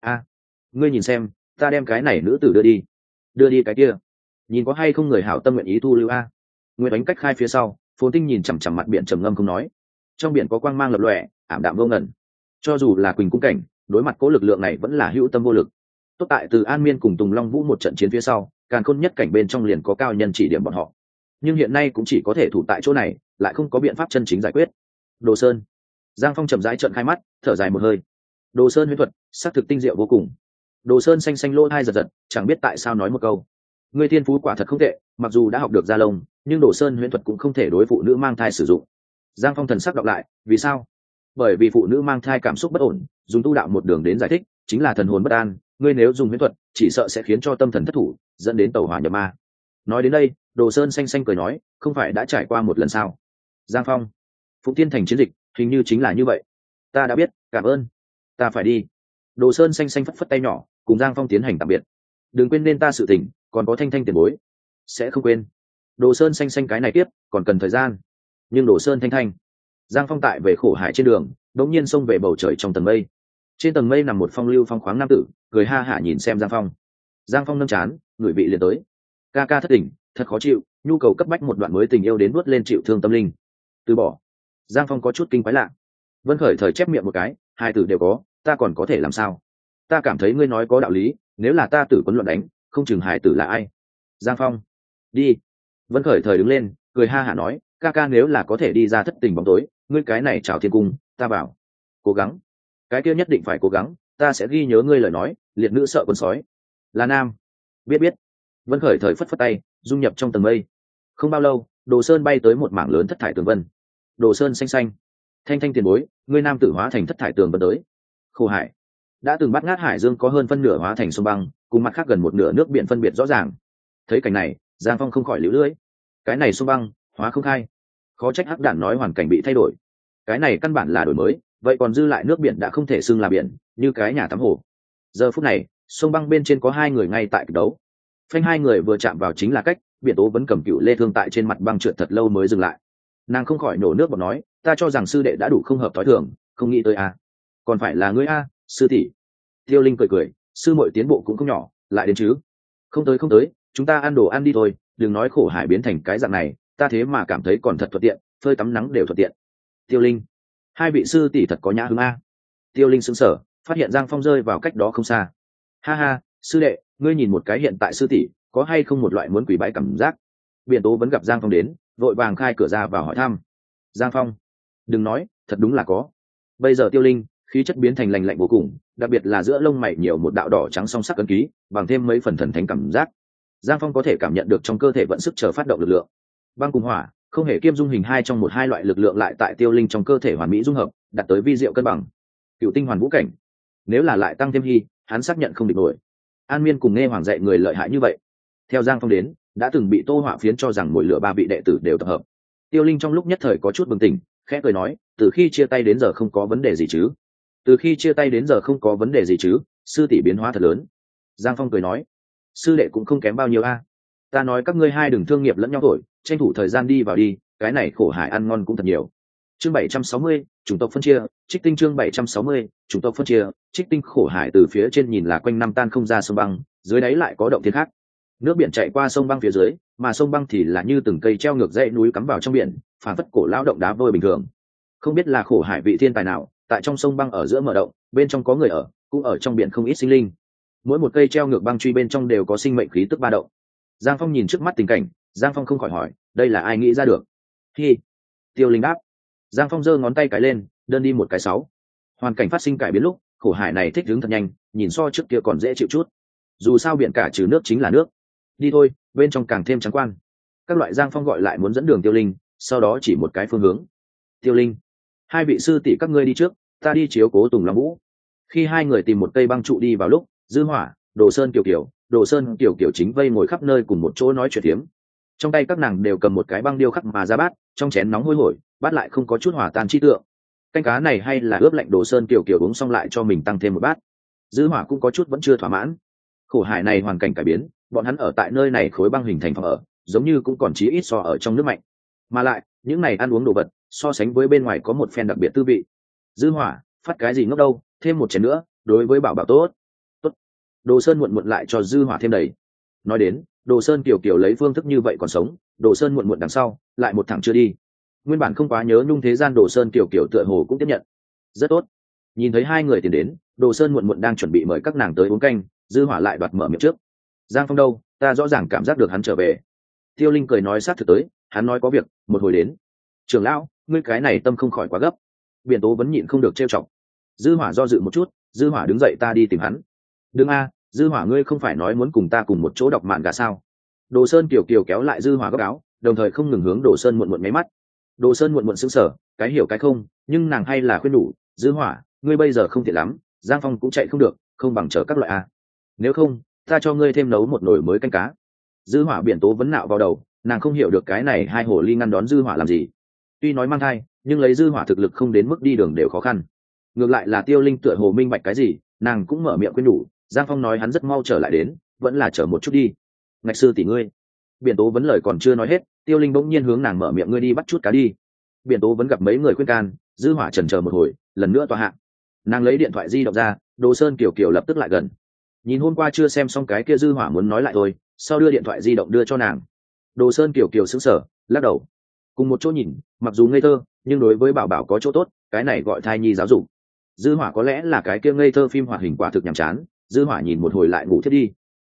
A, ngươi nhìn xem, ta đem cái này nữ tử đưa đi. Đưa đi cái kia nhìn có hay không người hảo tâm nguyện ý thu lưu a? Nguyễn đánh cách khai phía sau, phồn tinh nhìn chằm chằm mặt biển trầm ngâm không nói. Trong biển có quang mang lập lòe, ảm đạm vô ngẩn cho dù là quỳnh cung cảnh, đối mặt cố lực lượng này vẫn là hữu tâm vô lực. Tốt tại từ an miên cùng tùng long vũ một trận chiến phía sau càng khôn nhất cảnh bên trong liền có cao nhân chỉ điểm bọn họ. Nhưng hiện nay cũng chỉ có thể thủ tại chỗ này, lại không có biện pháp chân chính giải quyết. Đồ sơn. Giang phong chậm rãi trận khai mắt, thở dài một hơi. Đồ sơn huyễn thuật, xác thực tinh diệu vô cùng. Đồ sơn xanh xanh lỗ hai giật giật, chẳng biết tại sao nói một câu người thiên phú quả thật không tệ, mặc dù đã học được gia lông, nhưng đồ sơn huyễn thuật cũng không thể đối phụ nữ mang thai sử dụng. Giang phong thần sắc đọc lại, vì sao? Bởi vì phụ nữ mang thai cảm xúc bất ổn, dùng tu đạo một đường đến giải thích, chính là thần hồn bất an, ngươi nếu dùng huyễn thuật, chỉ sợ sẽ khiến cho tâm thần thất thủ, dẫn đến tàu hỏa nhập ma. Nói đến đây, đồ sơn xanh xanh cười nói, không phải đã trải qua một lần sao? Giang phong, phụng tiên thành chiến dịch, hình như chính là như vậy. Ta đã biết, cảm ơn. Ta phải đi. Đồ sơn xanh xanh phất phất tay nhỏ, cùng giang phong tiến hành tạm biệt. Đừng quên nên ta sự tỉnh còn có thanh thanh tiền bối. Sẽ không quên. Đồ sơn xanh xanh cái này tiếp, còn cần thời gian. Nhưng đồ sơn thanh thanh. Giang phong tại về khổ hải trên đường, đống nhiên xông về bầu trời trong tầng mây. Trên tầng mây nằm một phong lưu phong khoáng nam tử, cười ha hả nhìn xem giang phong. Giang phong nâng chán, người vị liền tới. Ca ca thất tỉnh thật khó chịu, nhu cầu cấp bách một đoạn mới tình yêu đến nuốt lên chịu thương tâm linh. Từ bỏ. Giang phong có chút kinh quái lạ. Vân khởi thời chép miệng một cái, hai tử đều có, ta còn có thể làm sao? Ta cảm thấy ngươi nói có đạo lý, nếu là ta tử quấn luận đánh không chừng hải tử là ai? Giang phong. Đi. Vân khởi thời đứng lên, cười ha hả nói, ca ca nếu là có thể đi ra thất tình bóng tối, ngươi cái này chào thiên cung, ta bảo. Cố gắng. Cái kia nhất định phải cố gắng, ta sẽ ghi nhớ ngươi lời nói, liệt nữ sợ con sói. Là nam. Biết biết. Vân khởi thời phất phất tay, dung nhập trong tầng mây. Không bao lâu, đồ sơn bay tới một mảng lớn thất thải tường vân. Đồ sơn xanh xanh. Thanh thanh tiền bối, ngươi nam tử hóa thành thất thải tường vân tới. Khổ hải. Đã từng bắt ngát hải dương có hơn phân nửa hóa thành sông băng cùng mặt khác gần một nửa nước biển phân biệt rõ ràng. Thấy cảnh này, giang phong không khỏi lũ lưỡi cái này sông băng, hóa không khai. Khó trách hắc đản nói hoàn cảnh bị thay đổi. Cái này căn bản là đổi mới, vậy còn dư lại nước biển đã không thể xưng là biển, như cái nhà tắm hồ. Giờ phút này, sông băng bên trên có hai người ngay tại đấu. Phanh hai người vừa chạm vào chính là cách, biển tố vẫn cầm cựu lê thương tại trên mặt băng trượt thật lâu mới dừng lại. Nàng không khỏi nổ nước bọt nói, ta cho rằng sư đệ đã đủ không hợp thói thường, không nghĩ tới a. Còn phải là ngươi a, sư tỷ. Tiêu linh cười cười sư muội tiến bộ cũng không nhỏ, lại đến chứ. Không tới không tới, chúng ta ăn đồ ăn đi thôi, đừng nói khổ hải biến thành cái dạng này, ta thế mà cảm thấy còn thật thuận tiện, phơi tắm nắng đều thuận tiện. Tiêu linh, hai vị sư tỷ thật có nhã hứng a. Tiêu linh sững sờ, phát hiện giang phong rơi vào cách đó không xa. Ha ha, sư đệ, ngươi nhìn một cái hiện tại sư tỷ, có hay không một loại muốn quỷ bãi cảm giác? Biển tố vẫn gặp giang phong đến, vội vàng khai cửa ra và hỏi thăm. Giang phong, đừng nói, thật đúng là có. Bây giờ tiêu linh khí chất biến thành lành lạnh vô cùng, đặc biệt là giữa lông mày nhiều một đạo đỏ trắng song sắc ấn ký, bằng thêm mấy phần thần thánh cảm giác. Giang phong có thể cảm nhận được trong cơ thể vẫn sức chờ phát động lực lượng. Băng cùng hỏa, không hề kiêm dung hình hai trong một hai loại lực lượng lại tại tiêu linh trong cơ thể hoàn mỹ dung hợp, đạt tới vi diệu cân bằng. Cựu tinh hoàn vũ cảnh. Nếu là lại tăng thêm hy, hắn xác nhận không địch nổi. An miên cùng nghe hoàng dạy người lợi hại như vậy. Theo giang phong đến, đã từng bị tô hỏa phiến cho rằng mỗi lửa ba vị đệ tử đều tập hợp. Tiêu linh trong lúc nhất thời có chút bừng tỉnh, khẽ cười nói, từ khi chia tay đến giờ không có vấn đề gì chứ từ khi chia tay đến giờ không có vấn đề gì chứ, sư tỷ biến hóa thật lớn. Giang phong cười nói, sư đệ cũng không kém bao nhiêu a. Ta nói các ngươi hai đừng thương nghiệp lẫn nhau thổi, tranh thủ thời gian đi vào đi, cái này khổ hải ăn ngon cũng thật nhiều. Chương bảy trăm sáu mươi, chủng tộc phân chia, trích tinh chương bảy trăm sáu mươi, chủng tộc phân chia, trích tinh khổ hải từ phía trên nhìn là quanh năm tan không ra sông băng, dưới đáy lại có động thiên khác. Nước biển chạy qua sông băng phía dưới, mà sông băng thì là như từng cây treo ngược dãy núi cắm vào trong biển phản phất cổ lao động đá vôi bình thường. Không biết là khổ hải vị thiên tài nào tại trong sông băng ở giữa mở động, bên trong có người ở, cũng ở trong biển không ít sinh linh. Mỗi một cây treo ngược băng truy bên trong đều có sinh mệnh khí tức ba động. Giang phong nhìn trước mắt tình cảnh, giang phong không khỏi hỏi, đây là ai nghĩ ra được? Hi. Tiêu linh đáp. Giang phong giơ ngón tay cái lên, đơn đi một cái sáu. Hoàn cảnh phát sinh cải biến lúc, khổ hải này thích đứng thật nhanh, nhìn so trước kia còn dễ chịu chút. Dù sao biển cả trừ nước chính là nước. Đi thôi, bên trong càng thêm trắng quan các loại giang phong gọi lại muốn dẫn đường tiêu linh, sau đó chỉ một cái phương hướng. Tiêu linh, hai vị sư tỷ các ngươi đi trước ta đi chiếu cố tùng long vũ. Khi hai người tìm một cây băng trụ đi vào lúc, dư hỏa, đồ sơn kiều kiều, đồ sơn kiều kiều chính vây ngồi khắp nơi cùng một chỗ nói chuyện tiếm trong tay các nàng đều cầm một cái băng điêu khắc mà ra bát, trong chén nóng hôi hổi, bát lại không có chút hỏa tan chi tượng. Canh cá này hay là ướp lạnh đồ sơn kiều kiều uống xong lại cho mình tăng thêm một bát. Dư hỏa cũng có chút vẫn chưa thỏa mãn. Khổ hải này hoàn cảnh cải biến, bọn hắn ở tại nơi này khối băng hình thành phòng ở, giống như cũng còn chí ít so ở trong nước mạnh. Mà lại, những này ăn uống đồ vật, so sánh với bên ngoài có một phen đặc biệt tư vị dư hỏa, phát cái gì ngốc đâu, thêm một chén nữa, đối với bảo bảo tốt. Tốt. Đồ sơn muộn muộn lại cho dư hỏa thêm đầy. Nói đến, đồ sơn kiểu kiểu lấy phương thức như vậy còn sống, đồ sơn muộn muộn đằng sau, lại một thằng chưa đi. Nguyên bản không quá nhớ nhung thế gian đồ sơn kiểu kiểu tựa hồ cũng tiếp nhận. Rất tốt. Nhìn thấy hai người tiến đến, đồ sơn muộn muộn đang chuẩn bị mời các nàng tới uống canh, dư hỏa lại đoạt mở miệng trước. Giang phong đâu, ta rõ ràng cảm giác được hắn trở về. Tiêu linh cười nói sát thực tới, hắn nói có việc, một hồi đến. Trưởng lão, ngươi cái này tâm không khỏi quá gấp biển tố vẫn nhịn không được trêu chọc. Dư hỏa do dự một chút, dư hỏa đứng dậy ta đi tìm hắn. Đừng a, dư hỏa ngươi không phải nói muốn cùng ta cùng một chỗ đọc mạn gà sao? Đồ sơn kiều kiều kéo lại dư hỏa góc áo, đồng thời không ngừng hướng đồ sơn muộn muộn mấy mắt. Đồ sơn muộn muộn sững sờ, cái hiểu cái không, nhưng nàng hay là khuyên đủ dư hỏa, ngươi bây giờ không tiện lắm, giang phong cũng chạy không được, không bằng chờ các loại a. Nếu không, ta cho ngươi thêm nấu một nồi mới canh cá. Dư hỏa biển tố vấn nạo vào đầu, nàng không hiểu được cái này hai hồ ly ngăn đón dư hỏa làm gì. Tuy nói mang thai nhưng lấy dư hỏa thực lực không đến mức đi đường đều khó khăn. Ngược lại là tiêu linh tựa hồ minh bạch cái gì, nàng cũng mở miệng quên đủ giang phong nói hắn rất mau trở lại đến, vẫn là chờ một chút đi. Ngạch sư tỷ ngươi. Biển tố vấn lời còn chưa nói hết, tiêu linh bỗng nhiên hướng nàng mở miệng ngươi đi bắt chút cá đi. Biển tố vẫn gặp mấy người khuyên can, dư hỏa trần chờ một hồi, lần nữa tòa hạ. Nàng lấy điện thoại di động ra, đồ sơn kiều kiều lập tức lại gần. Nhìn hôm qua chưa xem xong cái kia dư hỏa muốn nói lại thôi, sau đưa điện thoại di động đưa cho nàng. Đồ sơn kiều kiều sững sờ, lắc đầu. Cùng một chỗ nhìn, mặc dù ngây thơ nhưng đối với bảo bảo có chỗ tốt, cái này gọi thai nhi giáo dục. Dư hỏa có lẽ là cái kia ngây thơ phim hoạt hình quả thực nhàm chán, dư hỏa nhìn một hồi lại ngủ thiết đi.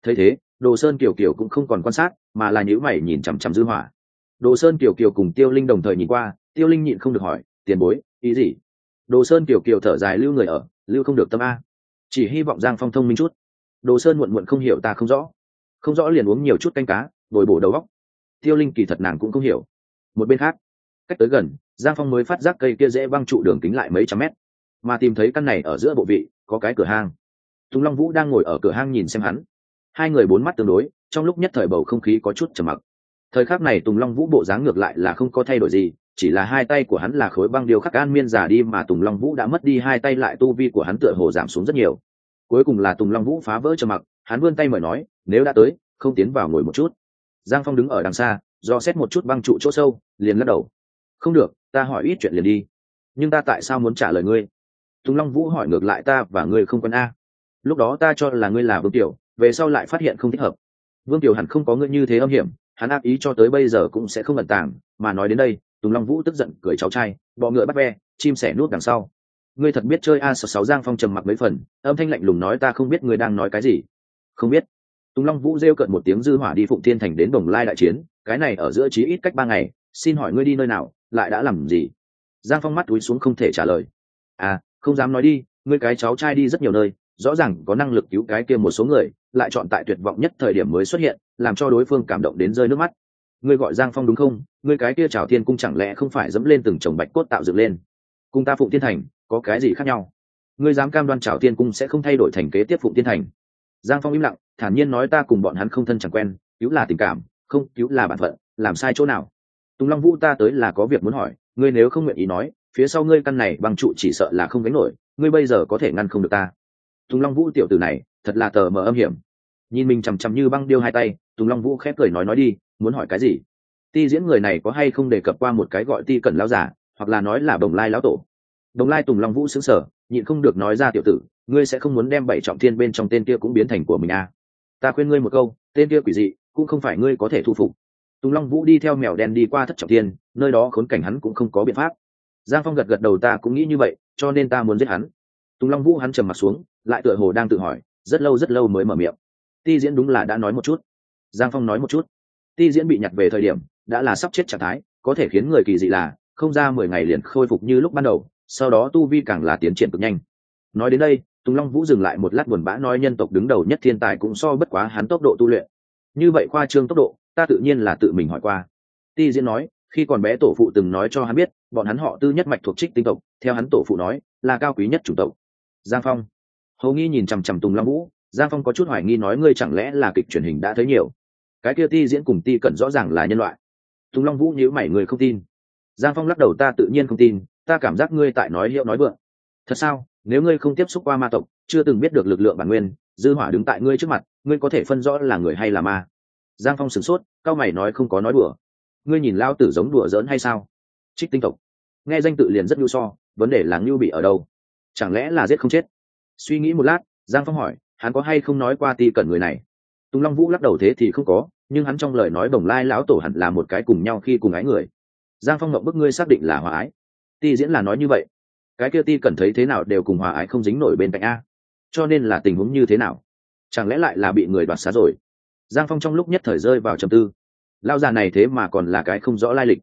Thấy thế, đồ sơn kiều kiều cũng không còn quan sát, mà là nhíu mày nhìn chằm chằm dư hỏa. Đồ sơn kiều kiều cùng tiêu linh đồng thời nhìn qua, tiêu linh nhịn không được hỏi, tiền bối, ý gì? Đồ sơn kiều kiều thở dài lưu người ở, lưu không được tâm a. Chỉ hy vọng giang phong thông minh chút. Đồ sơn muộn muộn không hiểu ta không rõ. Không rõ liền uống nhiều chút canh cá bồi bổ đầu óc. Tiêu linh kỳ thật nàng cũng không hiểu. Một bên khác, cách tới gần giang phong mới phát giác cây kia dễ băng trụ đường kính lại mấy trăm mét. Mà tìm thấy căn này ở giữa bộ vị, có cái cửa hang. Tùng long vũ đang ngồi ở cửa hang nhìn xem hắn. Hai người bốn mắt tương đối, trong lúc nhất thời bầu không khí có chút trầm mặc. Thời khắc này tùng long vũ bộ dáng ngược lại là không có thay đổi gì, chỉ là hai tay của hắn là khối băng điều khắc an miên giả đi mà tùng long vũ đã mất đi hai tay lại tu vi của hắn tựa hồ giảm xuống rất nhiều. Cuối cùng là tùng long vũ phá vỡ trầm mặc, hắn vươn tay mời nói, nếu đã tới, không tiến vào ngồi một chút. Giang phong đứng ở đằng xa, do xét một chút băng trụ chỗ sâu, liền lắc đầu. Không được ta hỏi ít chuyện liền đi. Nhưng ta tại sao muốn trả lời ngươi? Tùng long vũ hỏi ngược lại ta và ngươi không quen a. Lúc đó ta cho là ngươi là vương tiểu, về sau lại phát hiện không thích hợp. Vương tiểu hẳn không có ngươi như thế âm hiểm, hắn ác ý cho tới bây giờ cũng sẽ không ẩn tàng, mà nói đến đây, tùng long vũ tức giận cười cháu trai, bọ ngựa bắt ve, chim sẻ nút đằng sau. Ngươi thật biết chơi a sáu sáu giang phong trầm mặc mấy phần, âm thanh lạnh lùng nói ta không biết ngươi đang nói cái gì. Không biết. Tùng long vũ rêu cận một tiếng dư hỏa đi phụng thiên thành đến đồng lai đại chiến, cái này ở giữa chí ít cách ba ngày, xin hỏi ngươi đi nơi nào? Lại đã làm gì? Giang phong mắt túi xuống không thể trả lời. À không dám nói đi, ngươi cái cháu trai đi rất nhiều nơi, rõ ràng có năng lực cứu cái kia một số người, lại chọn tại tuyệt vọng nhất thời điểm mới xuất hiện, làm cho đối phương cảm động đến rơi nước mắt. Ngươi gọi giang phong đúng không? Ngươi cái kia trào thiên cung chẳng lẽ không phải dẫm lên từng chồng bạch cốt tạo dựng lên? Cùng ta phụng thiên thành, có cái gì khác nhau? Ngươi dám cam đoan trào thiên cung sẽ không thay đổi thành kế tiếp phụng thiên thành? Giang phong im lặng, thản nhiên nói ta cùng bọn hắn không thân chẳng quen, cứu là tình cảm, không cứu là bản phận, làm sai chỗ nào? Tùng long vũ ta tới là có việc muốn hỏi, ngươi nếu không nguyện ý nói, phía sau ngươi căn này bằng trụ chỉ sợ là không gánh nổi, ngươi bây giờ có thể ngăn không được ta. Tùng long vũ tiểu tử này, thật là tờ mờ âm hiểm. Nhìn mình chằm chằm như băng điêu hai tay, tùng long vũ khép cười nói nói đi, muốn hỏi cái gì? Ti diễn người này có hay không đề cập qua một cái gọi ti cẩn lao giả, hoặc là nói là đồng lai lão tổ. Đồng lai tùng long vũ xứng sở nhịn không được nói ra tiểu tử, ngươi sẽ không muốn đem bảy trọng thiên bên trong tên kia cũng biến thành của mình à. ta khuyên ngươi một câu, tên kia quỷ dị, cũng không phải ngươi có thể thu phục tùng long vũ đi theo mèo đen đi qua thất trọng thiên, nơi đó khốn cảnh hắn cũng không có biện pháp. Giang phong gật gật đầu, ta cũng nghĩ như vậy, cho nên ta muốn giết hắn. Tùng long vũ hắn trầm mặt xuống, lại tựa hồ đang tự hỏi, rất lâu rất lâu mới mở miệng. Ti diễn đúng là đã nói một chút. Giang phong nói một chút. Ti diễn bị nhặt về thời điểm, đã là sắp chết trạng thái, có thể khiến người kỳ dị là, không ra mười ngày liền khôi phục như lúc ban đầu, sau đó tu vi càng là tiến triển cực nhanh. Nói đến đây, tùng long vũ dừng lại một lát buồn bã, nói nhân tộc đứng đầu nhất thiên tài cũng so bất quá hắn tốc độ tu luyện. Như vậy khoa trương tốc độ ta tự nhiên là tự mình hỏi qua. Ti diễn nói, khi còn bé tổ phụ từng nói cho hắn biết, bọn hắn họ tư nhất mạch thuộc trích tinh tộc, theo hắn tổ phụ nói, là cao quý nhất chủng tộc. Giang phong. Hầu nghi nhìn chằm chằm tùng long vũ, giang phong có chút hoài nghi nói ngươi chẳng lẽ là kịch truyền hình đã thấy nhiều? Cái kia ti diễn cùng ti cận rõ ràng là nhân loại. Tùng long vũ nhíu mày, người không tin. Giang phong lắc đầu, ta tự nhiên không tin, ta cảm giác ngươi tại nói hiệu nói vượng. Thật sao? Nếu ngươi không tiếp xúc qua ma tộc, chưa từng biết được lực lượng bản nguyên, dư hỏa đứng tại ngươi trước mặt, ngươi có thể phân rõ là người hay là ma? Giang phong sửng sốt, cao mày nói không có nói đùa. Ngươi nhìn lao tử giống đùa giỡn hay sao? Trích tinh tộc. Nghe danh tự liền rất nhu so, vấn đề là nhu bị ở đâu? Chẳng lẽ là giết không chết? Suy nghĩ một lát, giang phong hỏi, hắn có hay không nói qua ti cẩn người này? Tùng long vũ lắc đầu thế thì không có, nhưng hắn trong lời nói bồng lai lão tổ hẳn là một cái cùng nhau khi cùng ái người. Giang phong mộng bức ngươi xác định là hòa ái. Ti diễn là nói như vậy. Cái kia ti cẩn thấy thế nào đều cùng hòa ái không dính nổi bên cạnh a. Cho nên là tình huống như thế nào? Chẳng lẽ lại là bị người đoạt xá rồi? Giang phong trong lúc nhất thời rơi vào trầm tư. Lao già này thế mà còn là cái không rõ lai lịch.